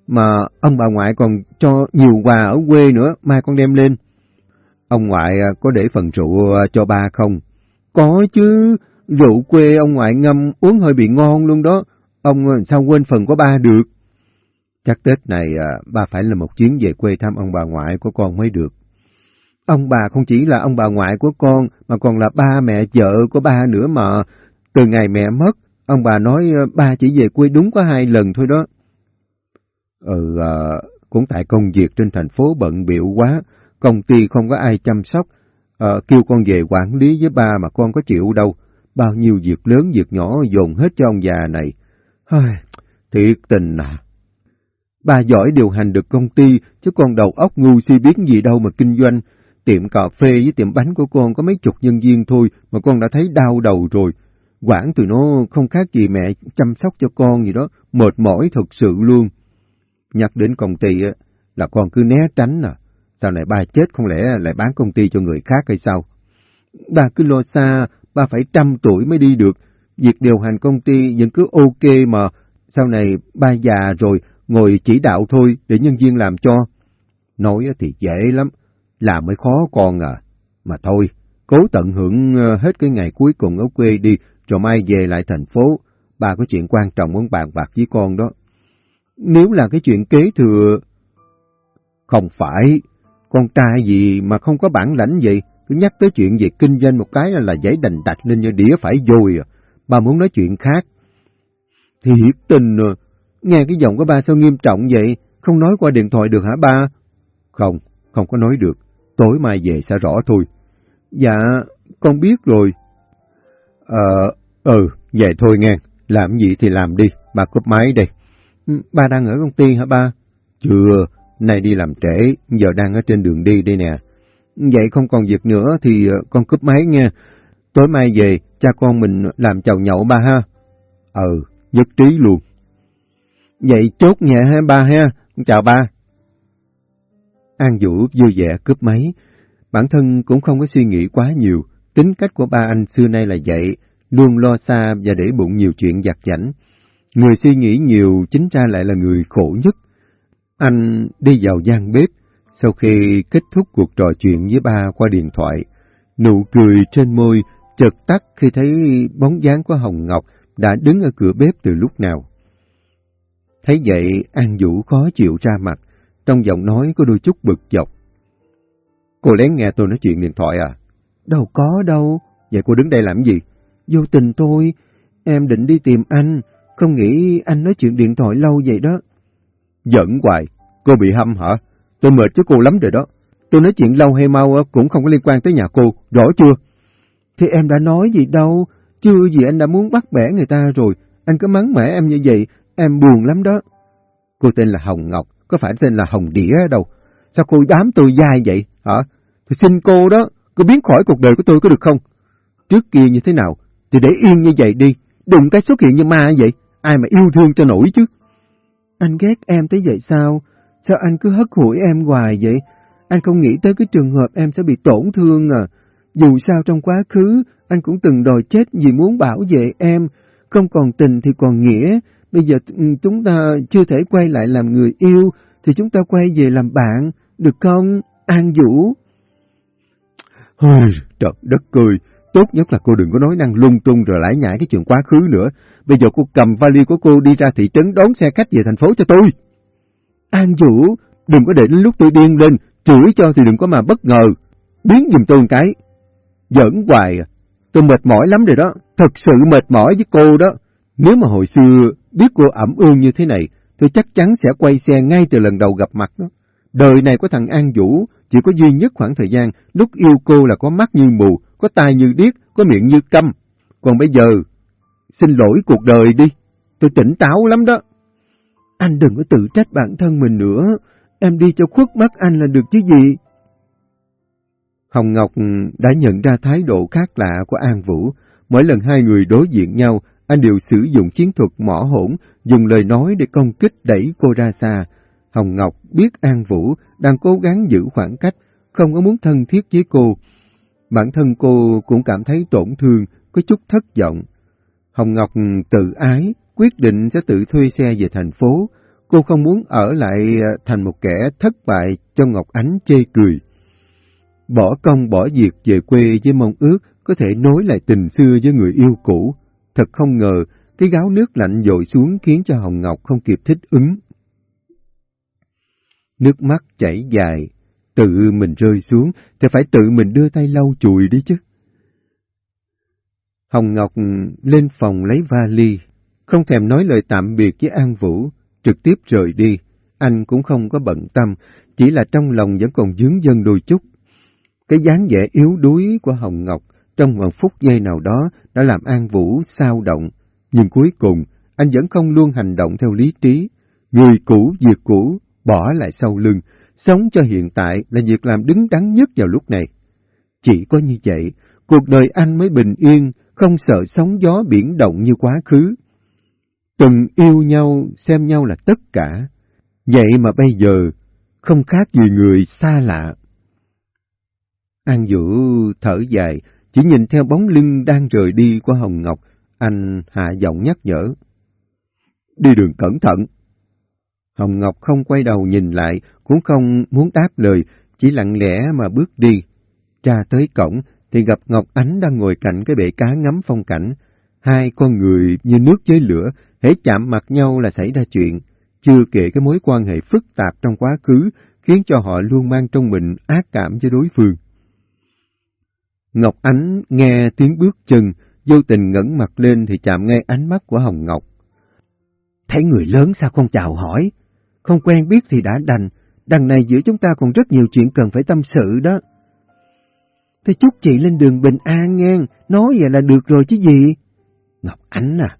mà ông bà ngoại còn cho nhiều quà ở quê nữa, mai con đem lên. Ông ngoại à, có để phần rượu à, cho ba không? Có chứ, rượu quê ông ngoại ngâm uống hơi bị ngon luôn đó. ông à, sao quên phần của ba được? Chắc Tết này ba phải là một chuyến về quê thăm ông bà ngoại của con mới được. Ông bà không chỉ là ông bà ngoại của con, mà còn là ba mẹ vợ của ba nữa mà. Từ ngày mẹ mất, ông bà nói ờ, ba chỉ về quê đúng có hai lần thôi đó. Ừ, à, cũng tại công việc trên thành phố bận biệu quá, công ty không có ai chăm sóc, à, kêu con về quản lý với ba mà con có chịu đâu. Bao nhiêu việc lớn việc nhỏ dồn hết cho ông già này. Hơi, thiệt tình à. ba giỏi điều hành được công ty, chứ con đầu óc ngu si biết gì đâu mà kinh doanh. Tiệm cà phê với tiệm bánh của con có mấy chục nhân viên thôi mà con đã thấy đau đầu rồi. Quản tụi nó không khác gì mẹ chăm sóc cho con gì đó, mệt mỏi thật sự luôn. Nhắc đến công ty là con cứ né tránh à. Sau này ba chết không lẽ lại bán công ty cho người khác hay sao? Ba cứ lo xa, ba phải trăm tuổi mới đi được. Việc điều hành công ty vẫn cứ ok mà. Sau này ba già rồi, ngồi chỉ đạo thôi để nhân viên làm cho. Nói thì dễ lắm, là mới khó con à. Mà thôi, cố tận hưởng ờ, hết cái ngày cuối cùng ở quê đi, rồi mai về lại thành phố. bà có chuyện quan trọng muốn bàn bạc với con đó. Nếu là cái chuyện kế thừa... Không phải, con trai gì mà không có bản lãnh vậy, cứ nhắc tới chuyện về kinh doanh một cái là giấy đành đạch lên như đĩa phải dồi à. Ba muốn nói chuyện khác. Thiệt tình à, nghe cái giọng của ba sao nghiêm trọng vậy, không nói qua điện thoại được hả ba? Không, không có nói được, tối mai về sẽ rõ thôi. Dạ, con biết rồi. Ờ, ừ, vậy thôi nghe, làm gì thì làm đi, ba cúp máy đây. Ừ, ba đang ở công ty hả ba? Chưa, nay đi làm trễ, giờ đang ở trên đường đi đây nè. Vậy không còn việc nữa thì ờ, con cúp máy nha. Tối mai về, cha con mình làm chầu nhậu ba ha. Ừ, nhất trí luôn. Vậy chốt nhẹ ha ba ha, chào ba. An Vũ vui vẻ cướp máy, bản thân cũng không có suy nghĩ quá nhiều, tính cách của ba anh xưa nay là vậy, luôn lo xa và để bụng nhiều chuyện giặt giảnh. Người suy nghĩ nhiều chính ra lại là người khổ nhất. Anh đi vào gian bếp, sau khi kết thúc cuộc trò chuyện với ba qua điện thoại, nụ cười trên môi chợt tắt khi thấy bóng dáng của Hồng Ngọc đã đứng ở cửa bếp từ lúc nào. Thấy vậy, An Vũ khó chịu ra mặt, trong giọng nói có đôi chút bực dọc. Cô lén nghe tôi nói chuyện điện thoại à? Đâu có đâu. Vậy cô đứng đây làm gì? Vô tình thôi, em định đi tìm anh, không nghĩ anh nói chuyện điện thoại lâu vậy đó. Giận hoài, cô bị hâm hả? Tôi mệt chứ cô lắm rồi đó. Tôi nói chuyện lâu hay mau cũng không có liên quan tới nhà cô, rõ chưa? Thì em đã nói gì đâu, chưa gì anh đã muốn bắt bẻ người ta rồi. Anh cứ mắng mẻ em như vậy, em buồn lắm đó. Cô tên là Hồng Ngọc, có phải tên là Hồng Đĩa đâu? Sao cô đám tôi dai vậy, hả? Thì xin cô đó, cô biến khỏi cuộc đời của tôi có được không? Trước kia như thế nào, thì để yên như vậy đi, đừng cái xuất hiện như ma vậy, ai mà yêu thương cho nổi chứ. Anh ghét em tới vậy sao? Sao anh cứ hất hủi em hoài vậy? Anh không nghĩ tới cái trường hợp em sẽ bị tổn thương à. Dù sao trong quá khứ, anh cũng từng đòi chết vì muốn bảo vệ em. Không còn tình thì còn nghĩa. Bây giờ ừ, chúng ta chưa thể quay lại làm người yêu, thì chúng ta quay về làm bạn, được không? An Vũ. Ôi, trời đất cười. Tốt nhất là cô đừng có nói năng lung tung rồi lãi nhãi cái chuyện quá khứ nữa. Bây giờ cô cầm vali của cô đi ra thị trấn đón xe khách về thành phố cho tôi. An Vũ, đừng có để đến lúc tôi điên lên, chửi cho thì đừng có mà bất ngờ. Biến giùm tôi một cái. Giỡn hoài à. Tôi mệt mỏi lắm rồi đó, thật sự mệt mỏi với cô đó. Nếu mà hồi xưa biết cô ẩm ương như thế này, tôi chắc chắn sẽ quay xe ngay từ lần đầu gặp mặt đó. Đời này của thằng An Vũ, chỉ có duy nhất khoảng thời gian lúc yêu cô là có mắt như mù, có tai như điếc, có miệng như câm. Còn bây giờ, xin lỗi cuộc đời đi, tôi tỉnh táo lắm đó. Anh đừng có tự trách bản thân mình nữa, em đi cho khuất mắt anh là được chứ gì. Hồng Ngọc đã nhận ra thái độ khác lạ của An Vũ. Mỗi lần hai người đối diện nhau, anh đều sử dụng chiến thuật mỏ hỗn, dùng lời nói để công kích đẩy cô ra xa. Hồng Ngọc biết An Vũ đang cố gắng giữ khoảng cách, không có muốn thân thiết với cô. Bản thân cô cũng cảm thấy tổn thương, có chút thất vọng. Hồng Ngọc tự ái, quyết định sẽ tự thuê xe về thành phố. Cô không muốn ở lại à, thành một kẻ thất bại cho Ngọc Ánh chê cười. Bỏ công bỏ việc về quê với mong ước có thể nối lại tình xưa với người yêu cũ. Thật không ngờ, cái gáo nước lạnh dội xuống khiến cho Hồng Ngọc không kịp thích ứng. Nước mắt chảy dài, tự mình rơi xuống thì phải tự mình đưa tay lau chùi đi chứ. Hồng Ngọc lên phòng lấy vali, không thèm nói lời tạm biệt với An Vũ, trực tiếp rời đi. Anh cũng không có bận tâm, chỉ là trong lòng vẫn còn dướng dân đôi chút. Cái dáng vẻ yếu đuối của Hồng Ngọc trong một phút giây nào đó đã làm An Vũ sao động, nhưng cuối cùng anh vẫn không luôn hành động theo lý trí. Người cũ, việc cũ, bỏ lại sau lưng, sống cho hiện tại là việc làm đứng đắn nhất vào lúc này. Chỉ có như vậy, cuộc đời anh mới bình yên, không sợ sóng gió biển động như quá khứ. Từng yêu nhau, xem nhau là tất cả. Vậy mà bây giờ, không khác gì người xa lạ. An Vũ thở dài, chỉ nhìn theo bóng lưng đang rời đi của Hồng Ngọc, anh hạ giọng nhắc nhở. Đi đường cẩn thận. Hồng Ngọc không quay đầu nhìn lại, cũng không muốn đáp lời, chỉ lặng lẽ mà bước đi. Cha tới cổng, thì gặp Ngọc Ánh đang ngồi cạnh cái bể cá ngắm phong cảnh. Hai con người như nước với lửa, hễ chạm mặt nhau là xảy ra chuyện. Chưa kể cái mối quan hệ phức tạp trong quá khứ, khiến cho họ luôn mang trong mình ác cảm với đối phương. Ngọc Ánh nghe tiếng bước chân, vô tình ngẩng mặt lên thì chạm ngay ánh mắt của Hồng Ngọc. Thấy người lớn sao không chào hỏi? Không quen biết thì đã đành, đằng này giữa chúng ta còn rất nhiều chuyện cần phải tâm sự đó. Thế chúc chị lên đường bình an nghe, nói vậy là được rồi chứ gì. Ngọc Ánh à,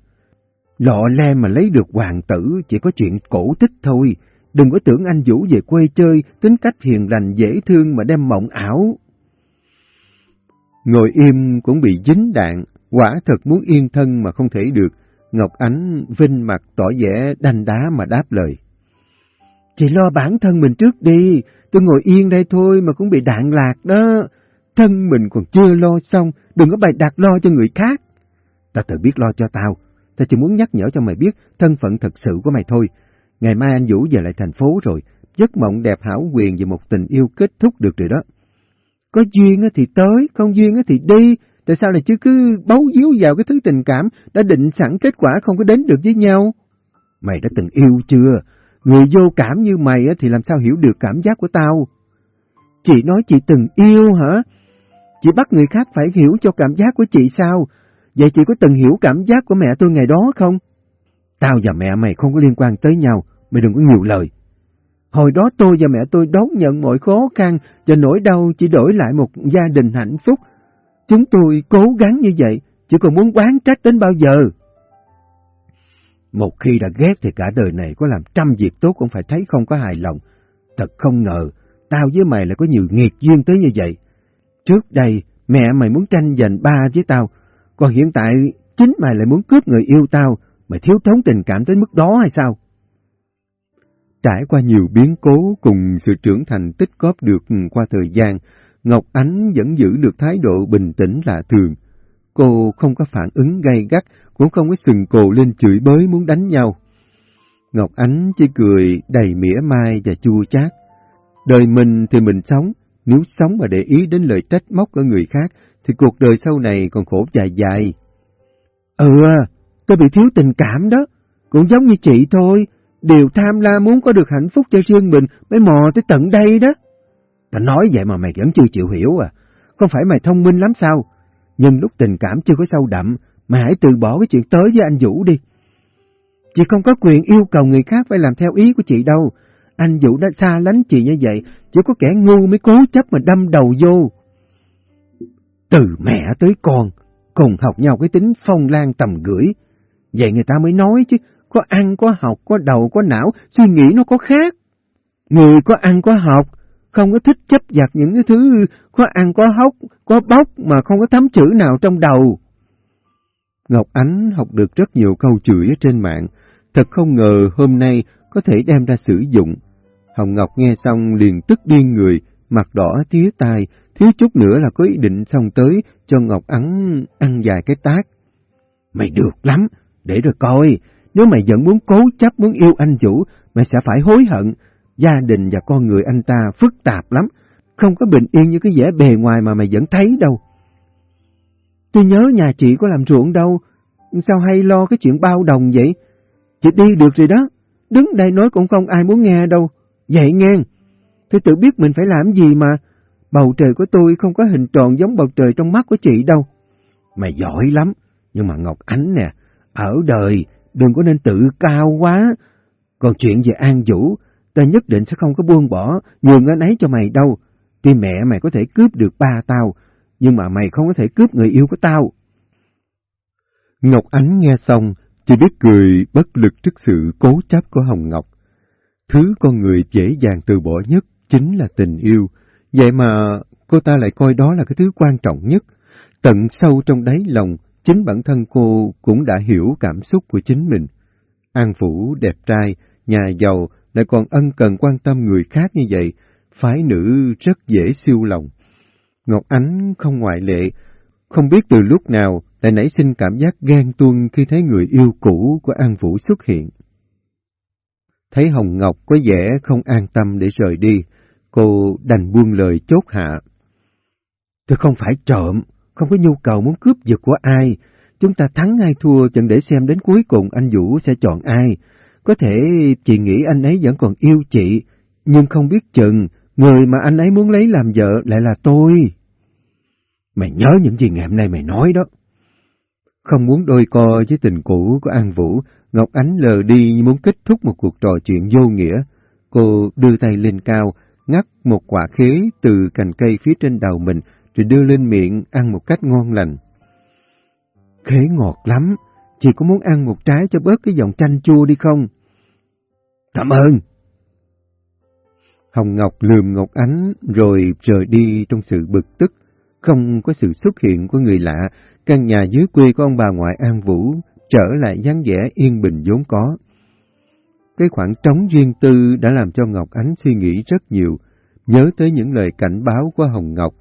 lọ lem mà lấy được hoàng tử chỉ có chuyện cổ tích thôi, đừng có tưởng anh Vũ về quê chơi, tính cách hiền lành dễ thương mà đem mộng ảo. Ngồi im cũng bị dính đạn, quả thật muốn yên thân mà không thể được. Ngọc Ánh vinh mặt tỏ vẻ đanh đá mà đáp lời. Chị lo bản thân mình trước đi, tôi ngồi yên đây thôi mà cũng bị đạn lạc đó. Thân mình còn chưa lo xong, đừng có bày đặt lo cho người khác. Ta tự biết lo cho tao, ta chỉ muốn nhắc nhở cho mày biết thân phận thật sự của mày thôi. Ngày mai anh Vũ về lại thành phố rồi, giấc mộng đẹp hảo quyền về một tình yêu kết thúc được rồi đó. Có duyên thì tới, không duyên thì đi, tại sao lại chứ cứ bấu díu vào cái thứ tình cảm đã định sẵn kết quả không có đến được với nhau? Mày đã từng yêu chưa? Người vô cảm như mày thì làm sao hiểu được cảm giác của tao? Chị nói chị từng yêu hả? Chị bắt người khác phải hiểu cho cảm giác của chị sao? Vậy chị có từng hiểu cảm giác của mẹ tôi ngày đó không? Tao và mẹ mày không có liên quan tới nhau, mày đừng có nhiều lời. Hồi đó tôi và mẹ tôi đón nhận mọi khó khăn và nỗi đau chỉ đổi lại một gia đình hạnh phúc. Chúng tôi cố gắng như vậy, chỉ còn muốn quán trách đến bao giờ. Một khi đã ghét thì cả đời này có làm trăm việc tốt cũng phải thấy không có hài lòng. Thật không ngờ, tao với mày lại có nhiều nghiệt duyên tới như vậy. Trước đây, mẹ mày muốn tranh giành ba với tao, còn hiện tại chính mày lại muốn cướp người yêu tao, mày thiếu thốn tình cảm tới mức đó hay sao? Trải qua nhiều biến cố cùng sự trưởng thành tích góp được qua thời gian, Ngọc Ánh vẫn giữ được thái độ bình tĩnh lạ thường. Cô không có phản ứng gay gắt, cũng không có sừng cồ lên chửi bới muốn đánh nhau. Ngọc Ánh chỉ cười đầy mỉa mai và chua chát. Đời mình thì mình sống, nếu sống mà để ý đến lời trách móc của người khác, thì cuộc đời sau này còn khổ dài dài. Ừ, à, tôi bị thiếu tình cảm đó, cũng giống như chị thôi, đều tham lam muốn có được hạnh phúc cho riêng mình mới mò tới tận đây đó. Ta nói vậy mà mày vẫn chưa chịu hiểu à, không phải mày thông minh lắm sao? Nhưng lúc tình cảm chưa có sâu đậm, mày hãy từ bỏ cái chuyện tới với anh Vũ đi. Chị không có quyền yêu cầu người khác phải làm theo ý của chị đâu. Anh Vũ đã xa lánh chị như vậy, chỉ có kẻ ngu mới cố chấp mà đâm đầu vô. Từ mẹ tới con, cùng học nhau cái tính phong lan tầm gửi. Vậy người ta mới nói chứ, có ăn, có học, có đầu, có não, suy nghĩ nó có khác. Người có ăn, có học, không có thích chấp giặt những cái thứ có ăn, có hóc có bóc mà không có thấm chữ nào trong đầu. Ngọc Ánh học được rất nhiều câu chửi ở trên mạng, thật không ngờ hôm nay có thể đem ra sử dụng. Hồng Ngọc nghe xong liền tức điên người, mặt đỏ tía tai, thiếu chút nữa là có ý định xong tới cho Ngọc Ánh ăn vài cái tác. Mày được lắm, để rồi coi, nếu mày vẫn muốn cố chấp muốn yêu anh chủ, mày sẽ phải hối hận. Gia đình và con người anh ta phức tạp lắm, không có bình yên như cái vẻ bề ngoài mà mày vẫn thấy đâu. Tôi nhớ nhà chị có làm ruộng đâu, sao hay lo cái chuyện bao đồng vậy? Chị đi được rồi đó, đứng đây nói cũng không ai muốn nghe đâu. Vậy nghe, tôi tự biết mình phải làm gì mà. Bầu trời của tôi không có hình tròn giống bầu trời trong mắt của chị đâu. Mày giỏi lắm, nhưng mà Ngọc Ánh nè, ở đời đừng có nên tự cao quá. Còn chuyện về An Vũ, ta nhất định sẽ không có buông bỏ, nhường anh ấy cho mày đâu. Tuy mẹ mày có thể cướp được ba tao, nhưng mà mày không có thể cướp người yêu của tao. Ngọc Ánh nghe xong, chỉ biết cười bất lực trước sự cố chấp của Hồng Ngọc. Thứ con người dễ dàng từ bỏ nhất chính là tình yêu, vậy mà cô ta lại coi đó là cái thứ quan trọng nhất. Tận sâu trong đáy lòng, chính bản thân cô cũng đã hiểu cảm xúc của chính mình. An Phủ đẹp trai, nhà giàu, lại còn ân cần quan tâm người khác như vậy, phái nữ rất dễ siêu lòng. Ngọc Ánh không ngoại lệ, không biết từ lúc nào lại nảy sinh cảm giác ghen tuông khi thấy người yêu cũ của An Vũ xuất hiện. Thấy Hồng Ngọc có vẻ không an tâm để rời đi, cô đành buông lời chốt hạ. Tôi không phải trộm, không có nhu cầu muốn cướp giật của ai. Chúng ta thắng hay thua chẳng để xem đến cuối cùng anh Vũ sẽ chọn ai. Có thể chị nghĩ anh ấy vẫn còn yêu chị, nhưng không biết chừng người mà anh ấy muốn lấy làm vợ lại là tôi. Mày nhớ những gì ngày hôm nay mày nói đó. Không muốn đôi co với tình cũ của An Vũ, Ngọc Ánh lờ đi như muốn kết thúc một cuộc trò chuyện vô nghĩa. Cô đưa tay lên cao, ngắt một quả khế từ cành cây phía trên đầu mình, rồi đưa lên miệng ăn một cách ngon lành. Khế ngọt lắm, chị có muốn ăn một trái cho bớt cái dòng chanh chua đi không? Cảm ơn. Hồng Ngọc lườm Ngọc Ánh rồi rời đi trong sự bực tức. Không có sự xuất hiện của người lạ, căn nhà dưới quê của ông bà ngoại An Vũ trở lại dáng vẻ yên bình vốn có. Cái khoảng trống riêng tư đã làm cho Ngọc Ánh suy nghĩ rất nhiều, nhớ tới những lời cảnh báo của Hồng Ngọc.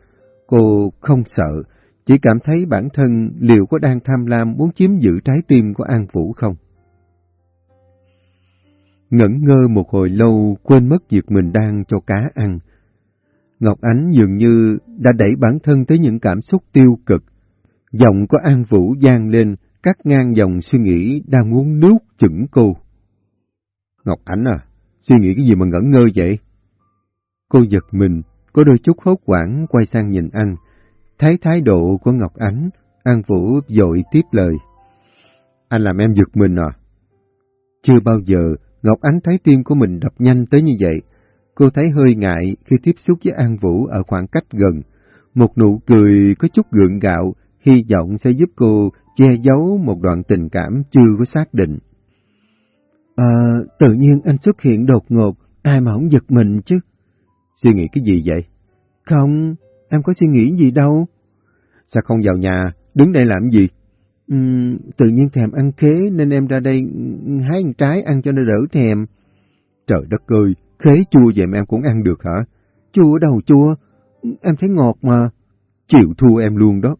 Cô không sợ, chỉ cảm thấy bản thân liệu có đang tham lam muốn chiếm giữ trái tim của An Vũ không? Ngẩn ngơ một hồi lâu quên mất việc mình đang cho cá ăn. Ngọc Ánh dường như đã đẩy bản thân tới những cảm xúc tiêu cực. Giọng của An Vũ gian lên, cắt ngang dòng suy nghĩ đang muốn nuốt chửng cô. Ngọc Ánh à, suy nghĩ cái gì mà ngẩn ngơ vậy? Cô giật mình, có đôi chút hốt quảng quay sang nhìn anh. Thấy thái độ của Ngọc Ánh, An Vũ dội tiếp lời. Anh làm em giật mình à? Chưa bao giờ Ngọc Ánh thấy tim của mình đập nhanh tới như vậy. Cô thấy hơi ngại khi tiếp xúc với An Vũ ở khoảng cách gần. Một nụ cười có chút gượng gạo, hy vọng sẽ giúp cô che giấu một đoạn tình cảm chưa có xác định. À, tự nhiên anh xuất hiện đột ngột, ai mà không giật mình chứ? Suy nghĩ cái gì vậy? Không, em có suy nghĩ gì đâu. Sao không vào nhà, đứng đây làm gì? Uhm, tự nhiên thèm ăn khế nên em ra đây hái một trái ăn cho nó đỡ thèm. Trời đất ơi, khế chua vậy mà em cũng ăn được hả? Chua đâu chua, em thấy ngọt mà. Chịu thua em luôn đó.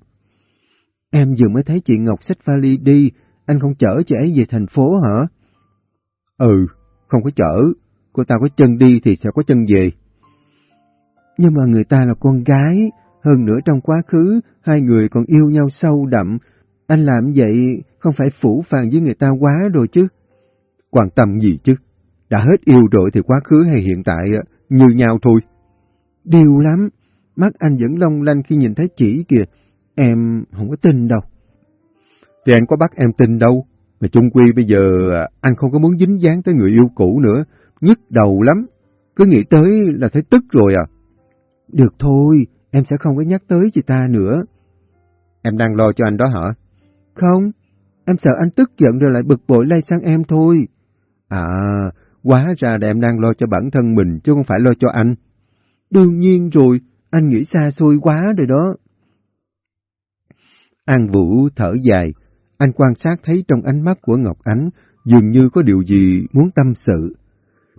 Em vừa mới thấy chị Ngọc xách vali đi, anh không chở chị ấy về thành phố hả? Ừ, không có chở, cô ta có chân đi thì sẽ có chân về. Nhưng mà người ta là con gái, hơn nữa trong quá khứ, hai người còn yêu nhau sâu đậm. Anh làm vậy không phải phủ phàng với người ta quá rồi chứ? Quan tâm gì chứ? Đã hết yêu rồi thì quá khứ hay hiện tại như nhau thôi. Điều lắm, mắt anh vẫn long lanh khi nhìn thấy chỉ kìa. Em không có tin đâu. Thì anh có bắt em tin đâu. Mà chung quy bây giờ à, anh không có muốn dính dáng tới người yêu cũ nữa. Nhức đầu lắm. Cứ nghĩ tới là thấy tức rồi à. Được thôi, em sẽ không có nhắc tới chị ta nữa. Em đang lo cho anh đó hả? Không, em sợ anh tức giận rồi lại bực bội lay sang em thôi. À, quá ra là em đang lo cho bản thân mình chứ không phải lo cho anh. Đương nhiên rồi, anh nghĩ xa xôi quá rồi đó. An Vũ thở dài, anh quan sát thấy trong ánh mắt của Ngọc Ánh dường như có điều gì muốn tâm sự.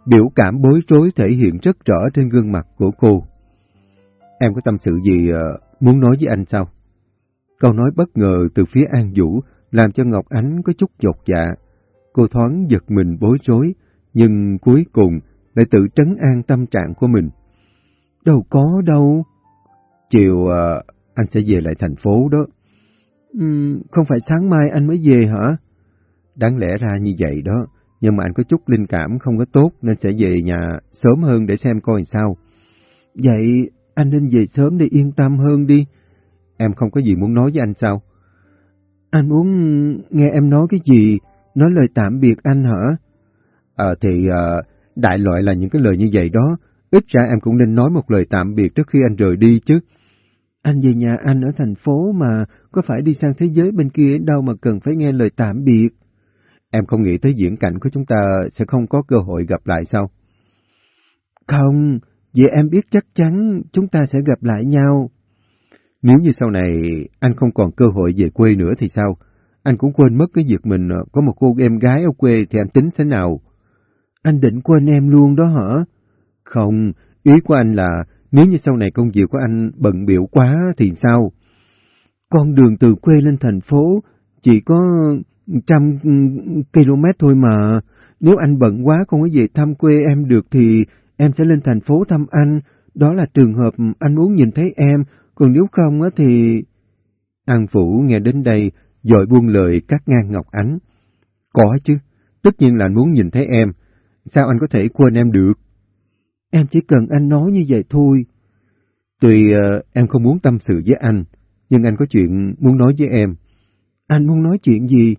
Biểu cảm bối rối thể hiện rất rõ trên gương mặt của cô. Em có tâm sự gì ờ, muốn nói với anh sao? Câu nói bất ngờ từ phía An Vũ làm cho Ngọc Ánh có chút dột dạ. Cô thoáng giật mình bối rối, nhưng cuối cùng lại tự trấn an tâm trạng của mình. Đâu có đâu. Chiều ờ, anh sẽ về lại thành phố đó. Uhm, không phải sáng mai anh mới về hả? Đáng lẽ ra như vậy đó, nhưng mà anh có chút linh cảm không có tốt nên sẽ về nhà sớm hơn để xem coi sao. Vậy anh nên về sớm để yên tâm hơn đi. Em không có gì muốn nói với anh sao? Anh muốn nghe em nói cái gì? Nói lời tạm biệt anh hả? Ờ thì à, đại loại là những cái lời như vậy đó. Ít ra em cũng nên nói một lời tạm biệt trước khi anh rời đi chứ. Anh về nhà anh ở thành phố mà, có phải đi sang thế giới bên kia đâu mà cần phải nghe lời tạm biệt. Em không nghĩ tới diễn cảnh của chúng ta sẽ không có cơ hội gặp lại sao? Không, vậy em biết chắc chắn chúng ta sẽ gặp lại nhau. Nếu như sau này anh không còn cơ hội về quê nữa thì sao? Anh cũng quên mất cái việc mình có một cô em gái ở quê thì anh tính thế nào? Anh định quên em luôn đó hả? Không, ý của anh là nếu như sau này công việc của anh bận biểu quá thì sao? Con đường từ quê lên thành phố chỉ có trăm km thôi mà. Nếu anh bận quá không có về thăm quê em được thì em sẽ lên thành phố thăm anh. Đó là trường hợp anh muốn nhìn thấy em, còn nếu không á thì... An Phủ nghe đến đây, dội buông lời cắt ngang Ngọc Ánh. Có chứ, tất nhiên là muốn nhìn thấy em. Sao anh có thể quên em được? Em chỉ cần anh nói như vậy thôi. Tuy uh, em không muốn tâm sự với anh, nhưng anh có chuyện muốn nói với em. Anh muốn nói chuyện gì?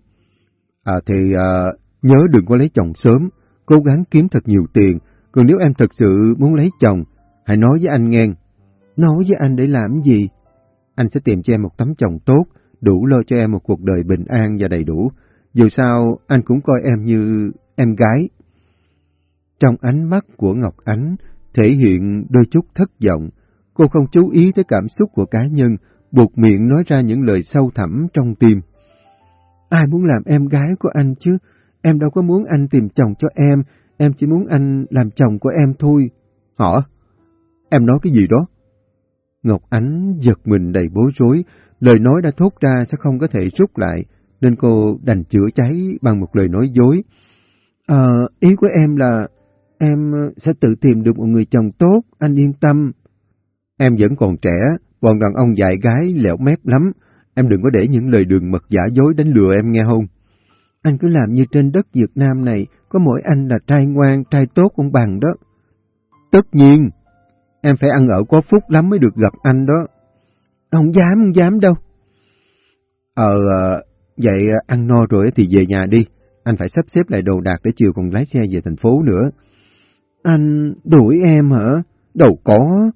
À thì uh, nhớ đừng có lấy chồng sớm, cố gắng kiếm thật nhiều tiền, còn nếu em thật sự muốn lấy chồng, hãy nói với anh nghe. Nói với anh để làm gì? Anh sẽ tìm cho em một tấm chồng tốt, đủ lo cho em một cuộc đời bình an và đầy đủ. Dù sao, anh cũng coi em như em gái. Trong ánh mắt của Ngọc Ánh thể hiện đôi chút thất vọng, cô không chú ý tới cảm xúc của cá nhân, buộc miệng nói ra những lời sâu thẳm trong tim. Ai muốn làm em gái của anh chứ? Em đâu có muốn anh tìm chồng cho em, em chỉ muốn anh làm chồng của em thôi. Hả? Em nói cái gì đó? Ngọc Ánh giật mình đầy bối rối, lời nói đã thốt ra sẽ không có thể rút lại, nên cô đành chữa cháy bằng một lời nói dối. Ờ, ý của em là em sẽ tự tìm được một người chồng tốt, anh yên tâm. Em vẫn còn trẻ, bọn đàn ông dạy gái lẻo mép lắm, em đừng có để những lời đường mật giả dối đánh lừa em nghe không? Anh cứ làm như trên đất Việt Nam này, có mỗi anh là trai ngoan, trai tốt cũng bằng đó. Tất nhiên, em phải ăn ở có phúc lắm mới được gặp anh đó. Không dám, không dám đâu. Ờ, ờ, vậy ăn no rồi thì về nhà đi. Anh phải sắp xếp lại đồ đạc để chiều còn lái xe về thành phố nữa. Anh đuổi em hả? Đâu có.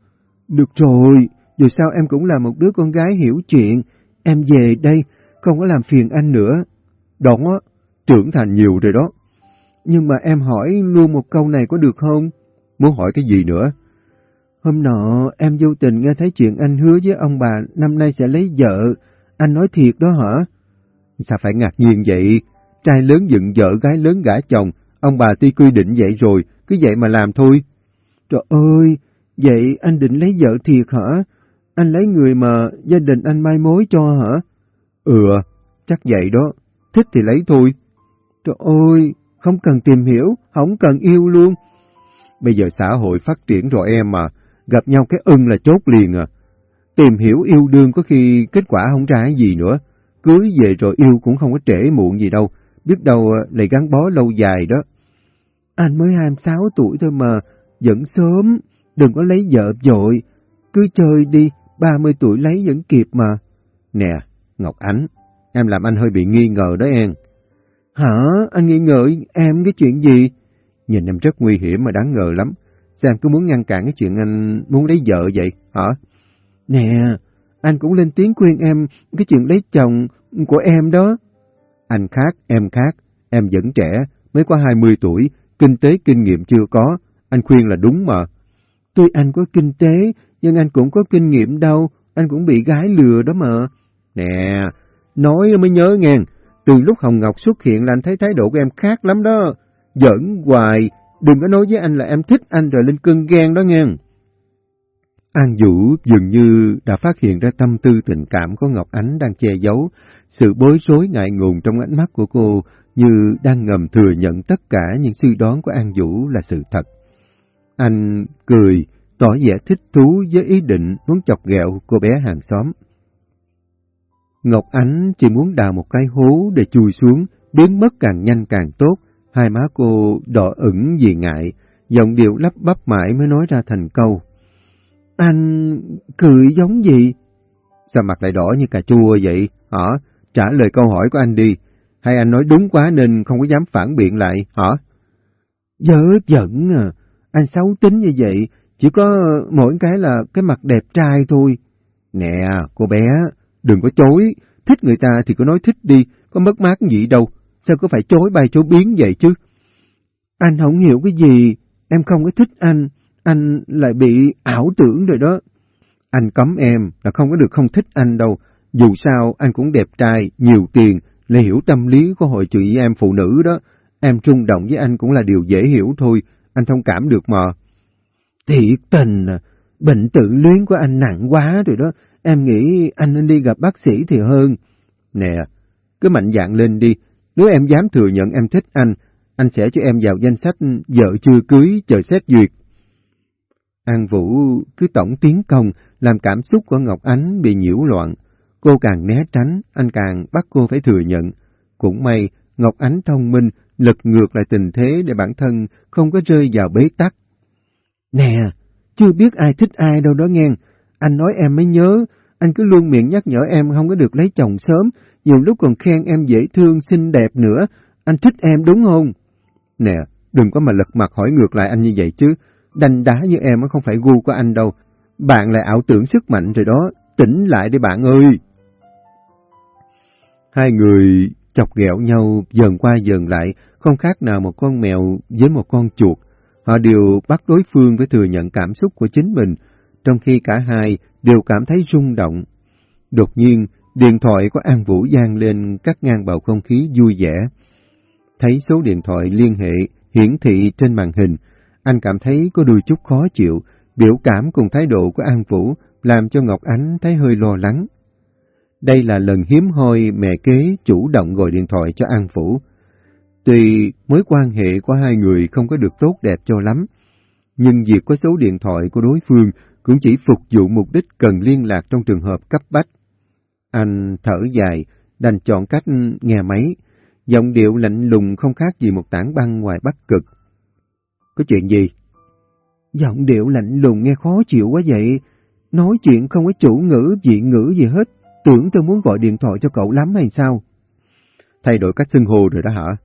Được rồi, dù sao em cũng là một đứa con gái hiểu chuyện. Em về đây, không có làm phiền anh nữa. Đó, trưởng thành nhiều rồi đó. Nhưng mà em hỏi luôn một câu này có được không? Muốn hỏi cái gì nữa? Hôm nọ em vô tình nghe thấy chuyện anh hứa với ông bà năm nay sẽ lấy vợ. Anh nói thiệt đó hả? Sao phải ngạc nhiên vậy? Trai lớn dựng vợ, gái lớn gả chồng. Ông bà tuy quy định vậy rồi, cứ vậy mà làm thôi. Trời ơi, vậy anh định lấy vợ thiệt hả? Anh lấy người mà gia đình anh mai mối cho hả? Ừ, chắc vậy đó. Thích thì lấy thôi. Trời ơi, không cần tìm hiểu, không cần yêu luôn. Bây giờ xã hội phát triển rồi em mà, gặp nhau cái ưng là chốt liền à. Tìm hiểu yêu đương có khi kết quả không ra gì nữa. Cưới về rồi yêu cũng không có trễ muộn gì đâu, biết đâu à, lại gắn bó lâu dài đó. Anh mới 26 tuổi thôi mà, vẫn sớm, đừng có lấy vợ dội, cứ chơi đi, 30 tuổi lấy vẫn kịp mà. Nè, Ngọc Ánh, em làm anh hơi bị nghi ngờ đó em. Hả? Anh nghi ngờ em cái chuyện gì? Nhìn em rất nguy hiểm mà đáng ngờ lắm. Sao em cứ muốn ngăn cản cái chuyện anh muốn lấy vợ vậy, hả? Nè, anh cũng lên tiếng khuyên em cái chuyện lấy chồng của em đó. Anh khác, em khác, em vẫn trẻ, mới có 20 tuổi, kinh tế kinh nghiệm chưa có, anh khuyên là đúng mà. Tuy anh có kinh tế, nhưng anh cũng có kinh nghiệm đâu, anh cũng bị gái lừa đó mà. Nè, nói mới nhớ nghe, từ lúc Hồng Ngọc xuất hiện là anh thấy thái độ của em khác lắm đó. Giỡn hoài, đừng có nói với anh là em thích anh rồi lên cơn ghen đó nghe. An Vũ dường như đã phát hiện ra tâm tư tình cảm của Ngọc Ánh đang che giấu, sự bối rối ngại ngùng trong ánh mắt của cô như đang ngầm thừa nhận tất cả những suy đoán của An Vũ là sự thật. Anh cười, tỏ vẻ thích thú với ý định muốn chọc ghẹo cô bé hàng xóm. Ngọc Ánh chỉ muốn đào một cái hố để chui xuống, biến mất càng nhanh càng tốt. Hai má cô đỏ ửng vì ngại, giọng điệu lắp bắp mãi mới nói ra thành câu. Anh cười giống gì? Sao mặt lại đỏ như cà chua vậy? Hả? Trả lời câu hỏi của anh đi. Hay anh nói đúng quá nên không có dám phản biện lại, hả? Dớ giận à, anh xấu tính như vậy, chỉ có mỗi cái là cái mặt đẹp trai thôi. Nè, cô bé, đừng có chối, thích người ta thì cứ nói thích đi, có mất mát gì đâu, sao cứ phải chối bay chối biến vậy chứ? Anh không hiểu cái gì, em không có thích anh, anh lại bị ảo tưởng rồi đó. Anh cấm em là không có được không thích anh đâu, dù sao anh cũng đẹp trai, nhiều tiền, là hiểu tâm lý của hội chị em phụ nữ đó. Em trung động với anh cũng là điều dễ hiểu thôi, anh thông cảm được mà. Thiệt tình à, bệnh tự luyến của anh nặng quá rồi đó, em nghĩ anh nên đi gặp bác sĩ thì hơn. Nè, cứ mạnh dạn lên đi, nếu em dám thừa nhận em thích anh, anh sẽ cho em vào danh sách vợ chưa cưới chờ xét duyệt. An Vũ cứ tổng tiến công, làm cảm xúc của Ngọc Ánh bị nhiễu loạn. Cô càng né tránh, anh càng bắt cô phải thừa nhận. Cũng may, Ngọc Ánh thông minh, lật ngược lại tình thế để bản thân không có rơi vào bế tắc. Nè, chưa biết ai thích ai đâu đó nghe. Anh nói em mới nhớ, anh cứ luôn miệng nhắc nhở em không có được lấy chồng sớm, nhiều lúc còn khen em dễ thương, xinh đẹp nữa. Anh thích em đúng không? Nè, đừng có mà lật mặt hỏi ngược lại anh như vậy chứ. Đành đá như em không phải gu của anh đâu. Bạn lại ảo tưởng sức mạnh rồi đó. Tỉnh lại đi bạn ơi! Hai người chọc ghẹo nhau dần qua dần lại, không khác nào một con mèo với một con chuột. Họ đều bắt đối phương phải thừa nhận cảm xúc của chính mình, trong khi cả hai đều cảm thấy rung động. Đột nhiên, điện thoại của An Vũ gian lên cắt ngang bầu không khí vui vẻ. Thấy số điện thoại liên hệ hiển thị trên màn hình, anh cảm thấy có đôi chút khó chịu, biểu cảm cùng thái độ của An Vũ làm cho Ngọc Ánh thấy hơi lo lắng. Đây là lần hiếm hoi mẹ kế chủ động gọi điện thoại cho An vũ, Tuy mối quan hệ của hai người không có được tốt đẹp cho lắm, nhưng việc có số điện thoại của đối phương cũng chỉ phục vụ mục đích cần liên lạc trong trường hợp cấp bách. Anh thở dài, đành chọn cách nghe máy, giọng điệu lạnh lùng không khác gì một tảng băng ngoài bắc cực. Có chuyện gì? Giọng điệu lạnh lùng nghe khó chịu quá vậy, nói chuyện không có chủ ngữ, dị ngữ gì hết. Tưởng tôi muốn gọi điện thoại cho cậu lắm hay sao? Thay đổi cách xưng hô rồi đó hả?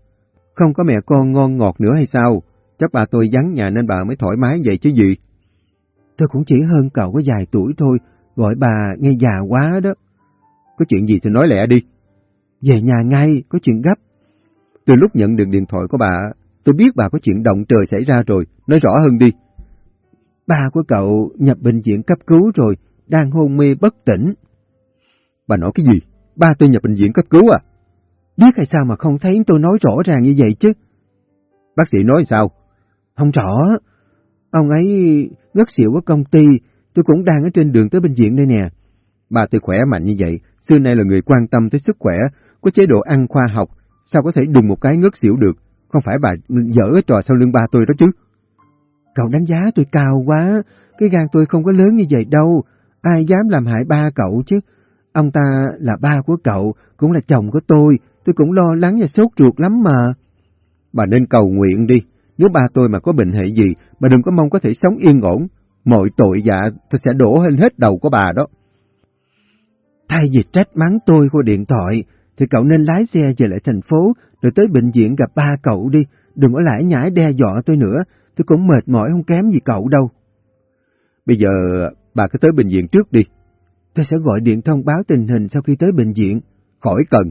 Không có mẹ con ngon ngọt nữa hay sao? Chắc bà tôi vắng nhà nên bà mới thoải mái vậy chứ gì? Tôi cũng chỉ hơn cậu có vài tuổi thôi, gọi bà nghe già quá đó. Có chuyện gì thì nói lẹ đi. Về nhà ngay, có chuyện gấp. Từ lúc nhận được điện thoại của bà, tôi biết bà có chuyện động trời xảy ra rồi, nói rõ hơn đi. Ba của cậu nhập bệnh viện cấp cứu rồi, đang hôn mê bất tỉnh. Bà nói cái gì? Ba tôi nhập bệnh viện cấp cứu à? Biết hay sao mà không thấy tôi nói rõ ràng như vậy chứ? Bác sĩ nói sao? Không rõ. Ông ấy ngất xỉu ở công ty, tôi cũng đang ở trên đường tới bệnh viện đây nè. bà tôi khỏe mạnh như vậy, xưa nay là người quan tâm tới sức khỏe, có chế độ ăn khoa học, sao có thể đùng một cái ngất xỉu được? Không phải bà dở cái trò sau lưng ba tôi đó chứ? Cậu đánh giá tôi cao quá, cái gan tôi không có lớn như vậy đâu, ai dám làm hại ba cậu chứ? Ông ta là ba của cậu, cũng là chồng của tôi, tôi cũng lo lắng và sốt ruột lắm mà. Bà nên cầu nguyện đi, nếu ba tôi mà có bệnh hệ gì, bà đừng có mong có thể sống yên ổn. Mọi tội dạ tôi sẽ đổ lên hết đầu của bà đó. Thay vì trách mắng tôi qua điện thoại, thì cậu nên lái xe về lại thành phố, rồi tới bệnh viện gặp ba cậu đi, đừng có lại nhãi đe dọa tôi nữa, tôi cũng mệt mỏi không kém gì cậu đâu. Bây giờ bà cứ tới bệnh viện trước đi, Tôi sẽ gọi điện thông báo tình hình sau khi tới bệnh viện. Khỏi cần,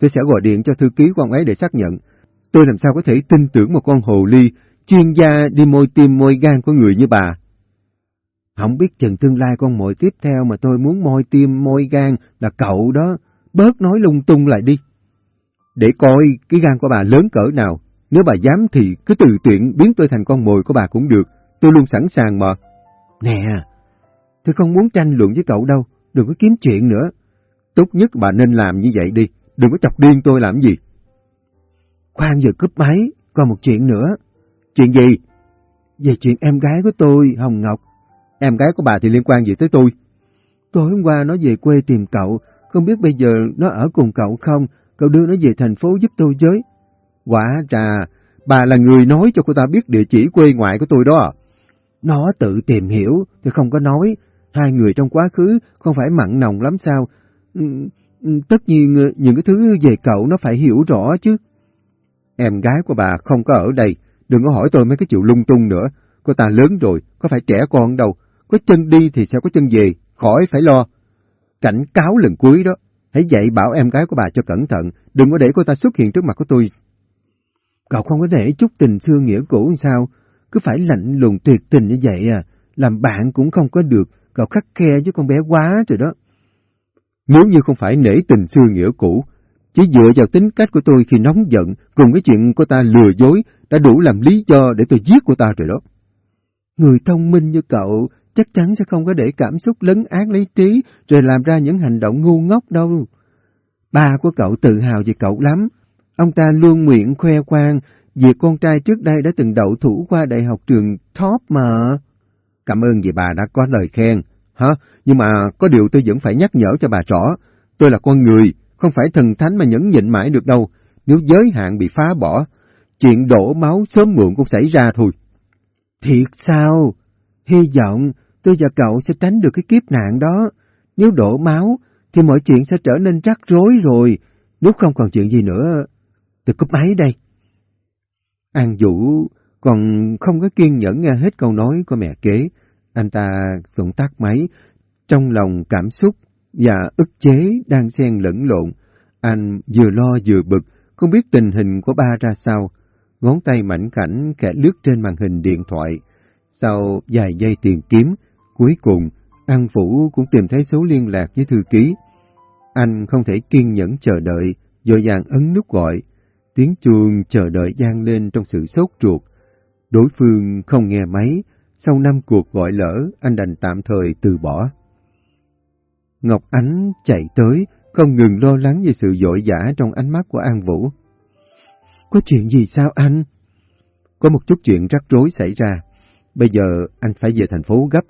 tôi sẽ gọi điện cho thư ký của ông ấy để xác nhận. Tôi làm sao có thể tin tưởng một con hồ ly, chuyên gia đi môi tim môi gan của người như bà. Không biết chừng tương lai con mồi tiếp theo mà tôi muốn môi tim môi gan là cậu đó, bớt nói lung tung lại đi. Để coi cái gan của bà lớn cỡ nào, nếu bà dám thì cứ tự tiện biến tôi thành con mồi của bà cũng được, tôi luôn sẵn sàng mà. Nè, tôi không muốn tranh luận với cậu đâu, đừng có kiếm chuyện nữa. Tốt nhất bà nên làm như vậy đi, đừng có chọc điên tôi làm gì. Khoan giờ cướp máy, còn một chuyện nữa. Chuyện gì? Về chuyện em gái của tôi, Hồng Ngọc. Em gái của bà thì liên quan gì tới tôi? Tối hôm qua nó về quê tìm cậu, không biết bây giờ nó ở cùng cậu không, cậu đưa nó về thành phố giúp tôi với. Quả trà, bà là người nói cho cô ta biết địa chỉ quê ngoại của tôi đó. À. Nó tự tìm hiểu, thì không có nói. Hai người trong quá khứ không phải mặn nồng lắm sao. Ừ, ừ, tất nhiên ờ, những cái thứ về cậu nó phải hiểu rõ chứ. Em gái của bà không có ở đây, đừng có hỏi tôi mấy cái chuyện lung tung nữa. Cô ta lớn rồi, có phải trẻ con đâu. Có chân đi thì sẽ có chân về, khỏi phải lo. Cảnh cáo lần cuối đó, hãy dạy bảo em gái của bà cho cẩn thận, đừng có để cô ta xuất hiện trước mặt của tôi. Cậu không có để chút tình xưa nghĩa cũ sao? Cứ phải lạnh lùng tuyệt tình như vậy à, làm bạn cũng không có được, cậu khắc khe với con bé quá rồi đó. Nếu như không phải nể tình xưa nghĩa cũ, chỉ dựa vào tính cách của tôi khi nóng giận, cùng cái chuyện cô ta lừa dối, đã đủ làm lý do để tôi giết cô ta rồi đó. Người thông minh như cậu chắc chắn sẽ không có để cảm xúc lấn át lý trí rồi làm ra những hành động ngu ngốc đâu. Ba của cậu tự hào về cậu lắm. Ông ta luôn nguyện khoe khoang việc con trai trước đây đã từng đậu thủ qua đại học trường top mà. Cảm ơn vì bà đã có lời khen. Hả? Nhưng mà có điều tôi vẫn phải nhắc nhở cho bà rõ. Tôi là con người, không phải thần thánh mà nhẫn nhịn mãi được đâu. Nếu giới hạn bị phá bỏ, chuyện đổ máu sớm muộn cũng xảy ra thôi. Thiệt sao? Hy vọng tôi và cậu sẽ tránh được cái kiếp nạn đó. Nếu đổ máu, thì mọi chuyện sẽ trở nên rắc rối rồi. Nếu không còn chuyện gì nữa, tôi cúp máy đây. An Vũ còn không có kiên nhẫn nghe hết câu nói của mẹ kế. Anh ta cũng tắt máy, trong lòng cảm xúc và ức chế đang xen lẫn lộn. Anh vừa lo vừa bực, không biết tình hình của ba ra sao. Ngón tay mảnh khảnh kẻ lướt trên màn hình điện thoại. Sau vài giây tìm kiếm, cuối cùng, An Phủ cũng tìm thấy số liên lạc với thư ký. Anh không thể kiên nhẫn chờ đợi, dội dàng ấn nút gọi. Tiếng chuông chờ đợi gian lên trong sự sốt ruột. Đối phương không nghe máy, sau năm cuộc gọi lỡ, anh đành tạm thời từ bỏ. Ngọc Ánh chạy tới, không ngừng lo lắng về sự dội dã trong ánh mắt của An Vũ. Có chuyện gì sao anh? Có một chút chuyện rắc rối xảy ra. Bây giờ anh phải về thành phố gấp.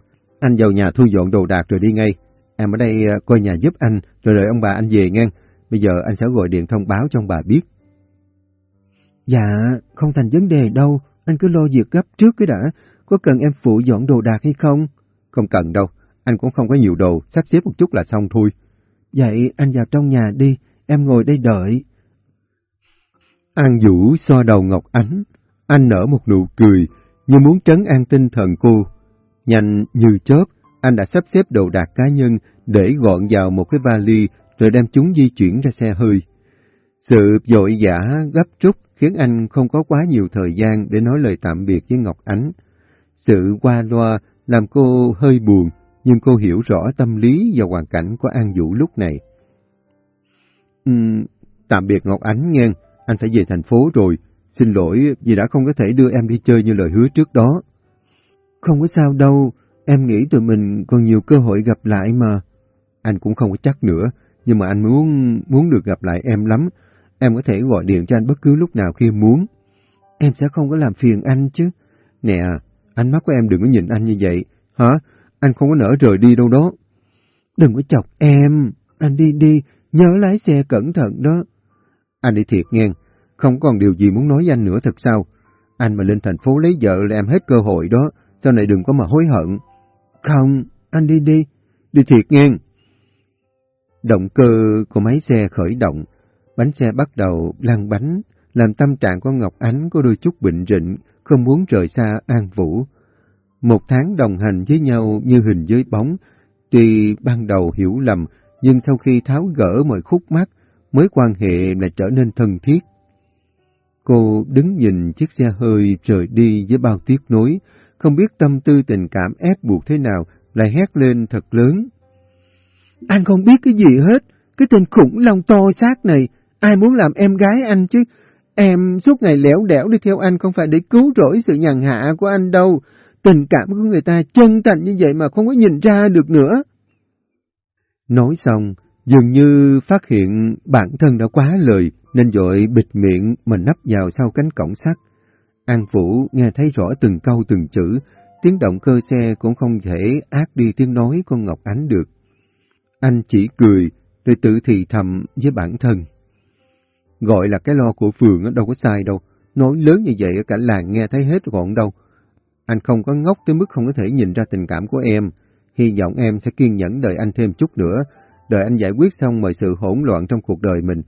Anh vào nhà thu dọn đồ đạc rồi đi ngay. Em ở đây ờ, coi nhà giúp anh, rồi đợi ông bà anh về nghe. Bây giờ anh sẽ gọi điện thông báo cho ông bà biết. Dạ, không thành vấn đề đâu. Anh cứ lo việc gấp trước cái đã. Có cần em phụ dọn đồ đạc hay không? Không cần đâu. Anh cũng không có nhiều đồ, sắp xếp một chút là xong thôi. Vậy anh vào trong nhà đi, em ngồi đây đợi. An Vũ xoa đầu Ngọc Ánh, anh nở một nụ cười, như muốn trấn an tinh thần cô. Nhanh như chớp, anh đã sắp xếp đồ đạc cá nhân để gọn vào một cái vali rồi đem chúng di chuyển ra xe hơi. Sự vội vã gấp rút khiến anh không có quá nhiều thời gian để nói lời tạm biệt với Ngọc Ánh. Sự qua loa làm cô hơi buồn, nhưng cô hiểu rõ tâm lý và hoàn cảnh của An Vũ lúc này. Uhm, tạm biệt Ngọc Ánh nghe, anh phải về thành phố rồi, xin lỗi vì đã không có thể đưa em đi chơi như lời hứa trước đó. Không có sao đâu, em nghĩ tụi mình còn nhiều cơ hội gặp lại mà. Anh cũng không có chắc nữa, nhưng mà anh muốn muốn được gặp lại em lắm. Em có thể gọi điện cho anh bất cứ lúc nào khi muốn. Em sẽ không có làm phiền anh chứ. Nè, ánh mắt của em đừng có nhìn anh như vậy. Hả? Anh không có nỡ rời đi đâu đó. Đừng có chọc em. Anh đi đi, nhớ lái xe cẩn thận đó. Anh đi thiệt nghe, không còn điều gì muốn nói với anh nữa thật sao? Anh mà lên thành phố lấy vợ là em hết cơ hội đó, sau này đừng có mà hối hận. Không, anh đi đi. Đi thiệt nghe. Động cơ của máy xe khởi động, bánh xe bắt đầu lăn bánh, làm tâm trạng của Ngọc Ánh có đôi chút bệnh rịnh, không muốn rời xa An Vũ. Một tháng đồng hành với nhau như hình với bóng, tuy ban đầu hiểu lầm, nhưng sau khi tháo gỡ mọi khúc mắc, mối quan hệ lại trở nên thân thiết. Cô đứng nhìn chiếc xe hơi rời đi với bao tiếc nuối, không biết tâm tư tình cảm ép buộc thế nào, lại hét lên thật lớn. Anh không biết cái gì hết, cái tên khủng long to xác này, ai muốn làm em gái anh chứ? Em suốt ngày lẻo đẻo đi theo anh không phải để cứu rỗi sự nhàn hạ của anh đâu. Tình cảm của người ta chân thành như vậy mà không có nhìn ra được nữa. Nói xong, dường như phát hiện bản thân đã quá lời nên dội bịt miệng mà nấp vào sau cánh cổng sắt. An Vũ nghe thấy rõ từng câu từng chữ, tiếng động cơ xe cũng không thể át đi tiếng nói của Ngọc Ánh được. Anh chỉ cười, rồi tự thì thầm với bản thân. Gọi là cái lo của phường đâu có sai đâu, nói lớn như vậy cả làng nghe thấy hết gọn đâu. Anh không có ngốc tới mức không có thể nhìn ra tình cảm của em, hy vọng em sẽ kiên nhẫn đợi anh thêm chút nữa, đợi anh giải quyết xong mọi sự hỗn loạn trong cuộc đời mình.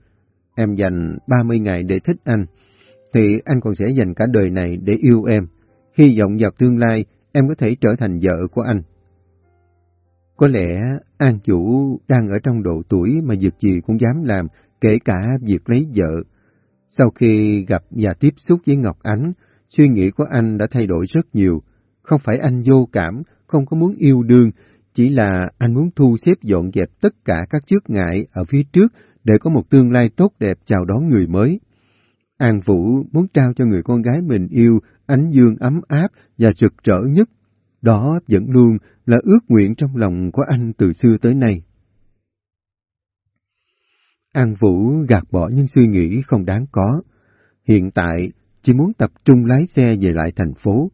Em dành 30 ngày để thích anh, thì anh còn sẽ dành cả đời này để yêu em. Hy vọng vào tương lai em có thể trở thành vợ của anh. Có lẽ An Vũ đang ở trong độ tuổi mà việc gì cũng dám làm, kể cả việc lấy vợ. Sau khi gặp và tiếp xúc với Ngọc Ánh, suy nghĩ của anh đã thay đổi rất nhiều. Không phải anh vô cảm, không có muốn yêu đương, chỉ là anh muốn thu xếp dọn dẹp tất cả các chướng ngại ở phía trước để có một tương lai tốt đẹp chào đón người mới. An Vũ muốn trao cho người con gái mình yêu ánh dương ấm áp và rực rỡ nhất. Đó vẫn luôn là ước nguyện trong lòng của anh từ xưa tới nay. An Vũ gạt bỏ những suy nghĩ không đáng có. Hiện tại, chỉ muốn tập trung lái xe về lại thành phố.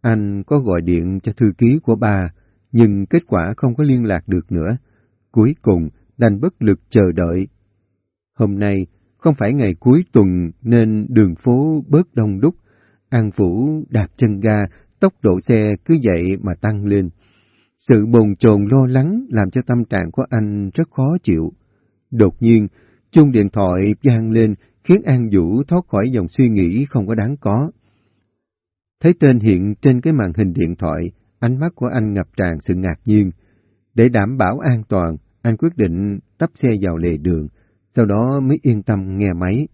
Anh có gọi điện cho thư ký của bà, nhưng kết quả không có liên lạc được nữa. Cuối cùng, đành bất lực chờ đợi. Hôm nay, không phải ngày cuối tuần nên đường phố bớt đông đúc. An Vũ đạp chân ga, tốc độ xe cứ vậy mà tăng lên. Sự bồn chồn lo lắng làm cho tâm trạng của anh rất khó chịu. Đột nhiên, chuông điện thoại vang lên khiến An Vũ thoát khỏi dòng suy nghĩ không có đáng có. Thấy tên hiện trên cái màn hình điện thoại, ánh mắt của anh ngập tràn sự ngạc nhiên. Để đảm bảo an toàn, anh quyết định tấp xe vào lề đường, sau đó mới yên tâm nghe máy.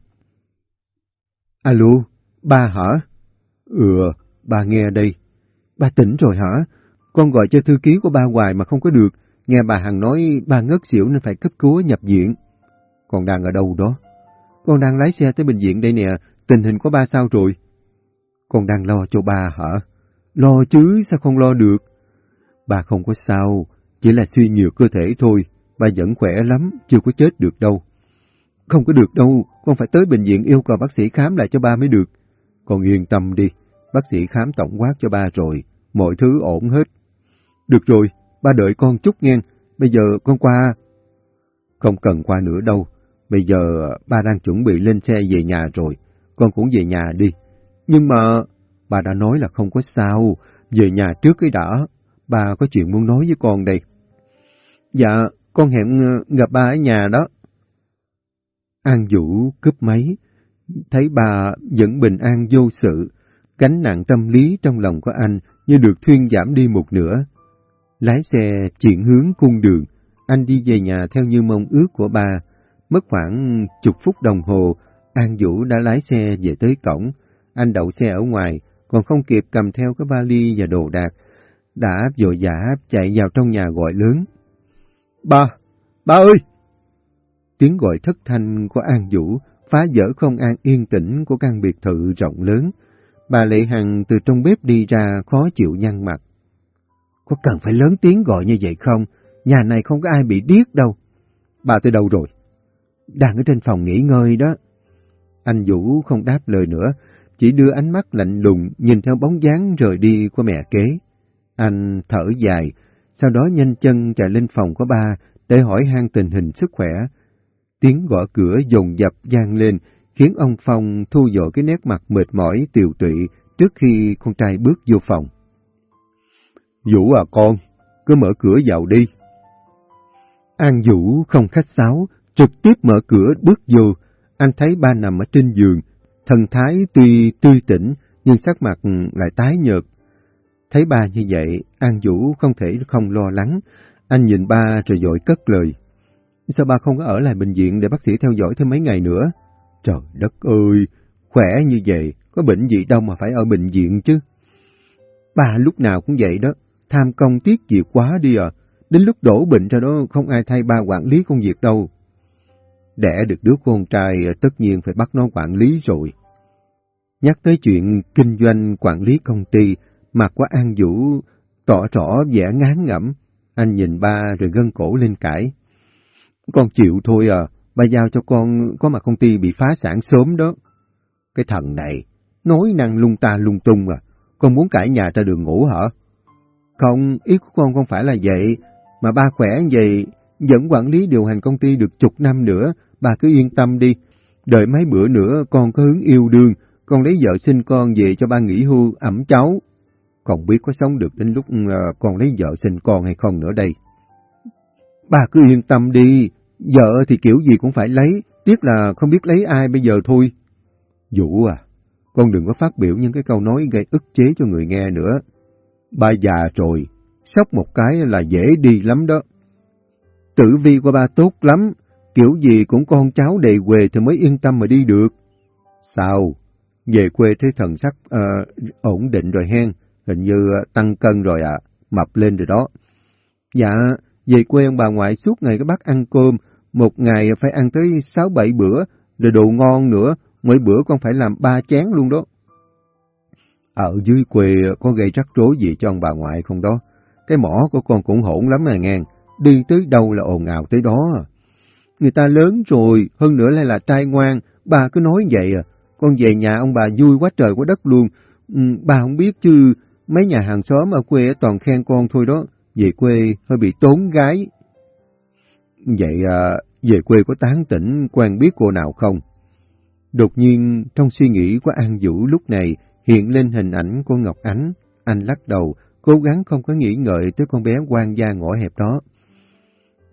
Alo, ba hả? Ừ, ba nghe đây. Ba tỉnh rồi hả? Con gọi cho thư ký của ba hoài mà không có được, nghe bà Hằng nói ba ngất xỉu nên phải cấp cứu nhập viện. còn đang ở đâu đó? Con đang lái xe tới bệnh viện đây nè, tình hình của ba sao rồi? Con đang lo cho ba hả? Lo chứ, sao không lo được? Ba không có sao, chỉ là suy nhược cơ thể thôi, ba vẫn khỏe lắm, chưa có chết được đâu. Không có được đâu, con phải tới bệnh viện yêu cầu bác sĩ khám lại cho ba mới được. Con yên tâm đi, bác sĩ khám tổng quát cho ba rồi, mọi thứ ổn hết. Được rồi, ba đợi con chút nghe, bây giờ con qua... Không cần qua nữa đâu, bây giờ à, ba đang chuẩn bị lên xe về nhà rồi, con cũng về nhà đi. Nhưng mà, bà đã nói là không có sao, về nhà trước cái đã, ba có chuyện muốn nói với con đây. Dạ, con hẹn à, gặp ba ở nhà đó. An Vũ cướp máy, thấy bà vẫn bình an vô sự, gánh nặng tâm lý trong lòng của anh như được thuyên giảm đi một nửa. Lái xe chuyển hướng cung đường, anh đi về nhà theo như mong ước của bà. Mất khoảng chục phút đồng hồ, An Vũ đã lái xe về tới cổng. Anh đậu xe ở ngoài, còn không kịp cầm theo cái vali và đồ đạc. Đã vội vã chạy vào trong nhà gọi lớn. Ba! Ba ơi! Tiếng gọi thất thanh của An Vũ phá vỡ không an yên tĩnh của căn biệt thự rộng lớn. Bà Lệ Hằng từ trong bếp đi ra khó chịu nhăn mặt. Có cần phải lớn tiếng gọi như vậy không? Nhà này không có ai bị điếc đâu. Bà tới đâu rồi? Đang ở trên phòng nghỉ ngơi đó. Anh Vũ không đáp lời nữa, chỉ đưa ánh mắt lạnh lùng nhìn theo bóng dáng rời đi của mẹ kế. Anh thở dài, sau đó nhanh chân chạy lên phòng của ba để hỏi han tình hình sức khỏe. Tiếng gõ cửa dồn dập vang lên, khiến ông Phong thu dọn cái nét mặt mệt mỏi tiều tụy trước khi con trai bước vô phòng. Vũ à con, cứ mở cửa vào đi. An Vũ không khách sáo, trực tiếp mở cửa bước vô. Anh thấy ba nằm ở trên giường, thần thái tuy tươi tỉnh nhưng sắc mặt lại tái nhợt. Thấy ba như vậy, An Vũ không thể không lo lắng. Anh nhìn ba rồi dội cất lời. Sao ba không có ở lại bệnh viện để bác sĩ theo dõi thêm mấy ngày nữa? Trời đất ơi, khỏe như vậy, có bệnh gì đâu mà phải ở bệnh viện chứ. Ba lúc nào cũng vậy đó, tham công tiếc việc quá đi à. Đến lúc đổ bệnh ra đó không ai thay ba quản lý công việc đâu. Đẻ được đứa con trai ờ, tất nhiên phải bắt nó quản lý rồi. Nhắc tới chuyện kinh doanh quản lý công ty, mặt của An Vũ tỏ rõ vẻ ngán ngẩm. Anh nhìn ba rồi gân cổ lên cãi. Con chịu thôi à, ba giao cho con có mặt công ty bị phá sản sớm đó. Cái thằng này, nói năng lung ta lung tung à, con muốn cãi nhà ra đường ngủ hả? Không, ý của con không phải là vậy, mà ba khỏe vậy vẫn quản lý điều hành công ty được chục năm nữa, bà cứ yên tâm đi. Đợi mấy bữa nữa con có hướng yêu đương, con lấy vợ sinh con về cho ba nghỉ hưu ẩm cháu. Còn biết có sống được đến lúc ờ, con lấy vợ sinh con hay không nữa đây. Bà cứ yên tâm đi, vợ thì kiểu gì cũng phải lấy, tiếc là không biết lấy ai bây giờ thôi. Vũ à, con đừng có phát biểu những cái câu nói gây ức chế cho người nghe nữa. Ba già rồi, sốc một cái là dễ đi lắm đó. Tử vi của ba tốt lắm, kiểu gì cũng con cháu đầy quê thì mới yên tâm mà đi được. Sao? Về quê thấy thần sắc uh, ổn định rồi hen, hình như ờ, tăng cân rồi ạ, à, mập lên rồi đó. Dạ, về quê ông bà ngoại suốt ngày cái bác ăn cơm, một ngày phải ăn tới sáu bảy bữa, rồi đồ ngon nữa, mỗi bữa con phải làm ba chén luôn đó. Ở dưới quê có gây rắc rối gì cho ông bà ngoại không đó? Cái mỏ của con cũng hỗn lắm mà ngang, đi tới đâu là ồn ào tới đó. Người ta lớn rồi, hơn nữa lại là trai ngoan, bà cứ nói vậy à. Con về nhà ông bà vui quá trời quá đất luôn. Ừ, bà không biết chứ, mấy nhà hàng xóm ở quê toàn khen con thôi đó. Về quê hơi bị tốn gái. Vậy à, về quê có tán tỉnh quen biết cô nào không? Đột nhiên, trong suy nghĩ của An Vũ lúc này hiện lên hình ảnh của Ngọc Ánh. Anh lắc đầu, cố gắng không có nghĩ ngợi tới con bé quan gia ngõ hẹp đó.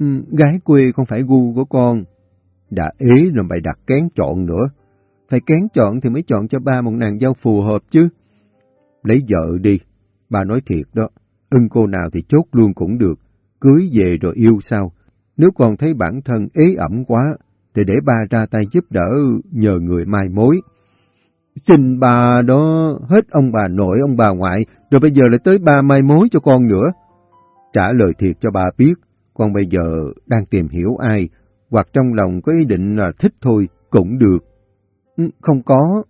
Ừ, gái quê không phải gu của con. Đã ế rồi mày đặt kén chọn nữa. Phải kén chọn thì mới chọn cho ba một nàng dâu phù hợp chứ. Lấy vợ đi, bà nói thiệt đó, ưng cô nào thì chốt luôn cũng được, cưới về rồi yêu sao. Nếu còn thấy bản thân ế ẩm quá, thì để ba ra tay giúp đỡ nhờ người mai mối. Xin bà đó, hết ông bà nội, ông bà ngoại, rồi bây giờ lại tới ba mai mối cho con nữa. Trả lời thiệt cho bà biết, con bây giờ đang tìm hiểu ai, hoặc trong lòng có ý định là thích thôi, cũng được. Ừ, không có.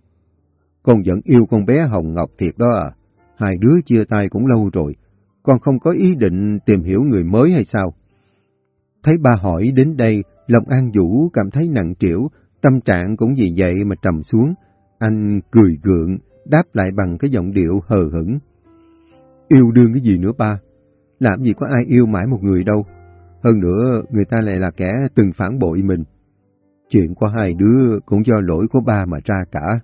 Con vẫn yêu con bé Hồng Ngọc thiệt đó à. Hai đứa chia tay cũng lâu rồi. Con không có ý định tìm hiểu người mới hay sao? Thấy ba hỏi đến đây, lòng An Vũ cảm thấy nặng trĩu, tâm trạng cũng vì vậy mà trầm xuống. Anh cười gượng, đáp lại bằng cái giọng điệu hờ hững. Yêu đương cái gì nữa ba? Làm gì có ai yêu mãi một người đâu. Hơn nữa, người ta lại là kẻ từng phản bội mình. Chuyện của hai đứa cũng do lỗi của ba mà ra cả.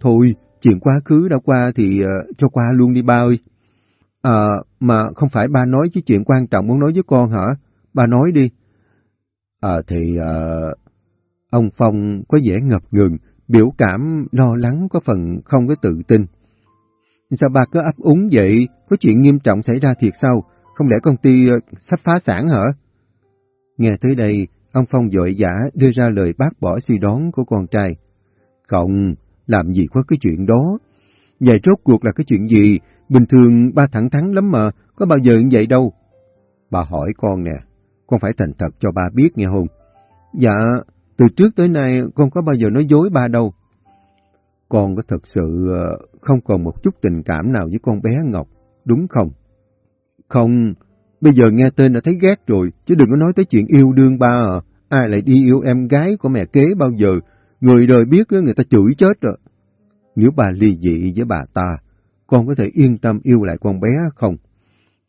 Thôi, chuyện quá khứ đã qua thì uh, cho qua luôn đi ba ơi. À, mà không phải ba nói chứ chuyện quan trọng muốn nói với con hả? Ba nói đi. À thì... Uh, ông Phong có vẻ ngập ngừng, biểu cảm lo lắng có phần không có tự tin. Sao ba cứ ấp úng vậy? Có chuyện nghiêm trọng xảy ra thiệt sao? Không lẽ công ty ờ, sắp phá sản hả? Nghe tới đây, ông Phong dội dã đưa ra lời bác bỏ suy đoán của con trai. Không, làm gì có cái chuyện đó. Vậy rốt cuộc là cái chuyện gì? Bình thường ba thẳng thắn lắm mà, có bao giờ như vậy đâu. Bà hỏi con nè, con phải thành thật cho ba biết nghe không? Dạ, từ trước tới nay con có bao giờ nói dối ba đâu. Con có thật sự ờ, không còn một chút tình cảm nào với con bé Ngọc, đúng không? Không, bây giờ nghe tên đã thấy ghét rồi, chứ đừng có nói tới chuyện yêu đương ba à. Ai lại đi yêu em gái của mẹ kế bao giờ, người đời biết người ta chửi chết rồi. Nếu bà ly dị với bà ta, con có thể yên tâm yêu lại con bé không?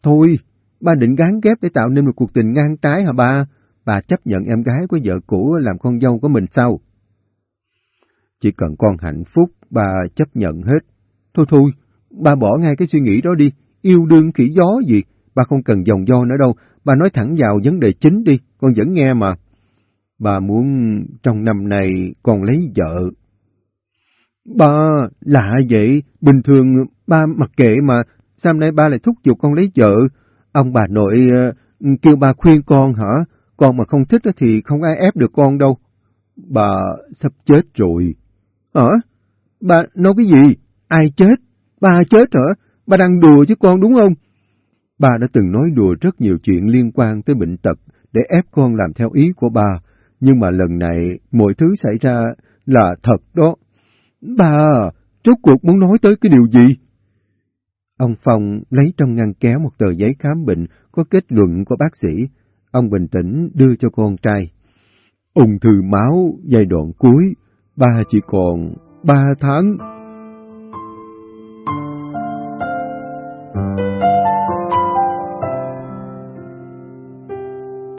Thôi, ba định gán ghép để tạo nên một cuộc tình ngang trái hả ba? Bà chấp nhận em gái của vợ cũ làm con dâu của mình sao? Chỉ cần con hạnh phúc, bà chấp nhận hết. Thôi thôi, ba bỏ ngay cái suy nghĩ đó đi, yêu đương khỉ gió gì, bà không cần dòng do nữa đâu, bà nói thẳng vào vấn đề chính đi, con vẫn nghe mà. Bà muốn trong năm này con lấy vợ. Ba, lạ vậy, bình thường ba mặc kệ mà, sao nay ba lại thúc giục con lấy vợ? Ông bà nội uh, kêu ba khuyên con hả? Con mà không thích thì không ai ép được con đâu. Bà sắp chết rồi. Hả? Bà nói cái gì? Ai chết? Ba chết hả? Ba đang đùa chứ con đúng không? Bà đã từng nói đùa rất nhiều chuyện liên quan tới bệnh tật để ép con làm theo ý của bà, nhưng mà lần này mọi thứ xảy ra là thật đó. Bà, rốt cuộc muốn nói tới cái điều gì? Ông Phong lấy trong ngăn kéo một tờ giấy khám bệnh có kết luận của bác sĩ. Ông bình tĩnh đưa cho con trai. Ung thư máu giai đoạn cuối, ba chỉ còn ba tháng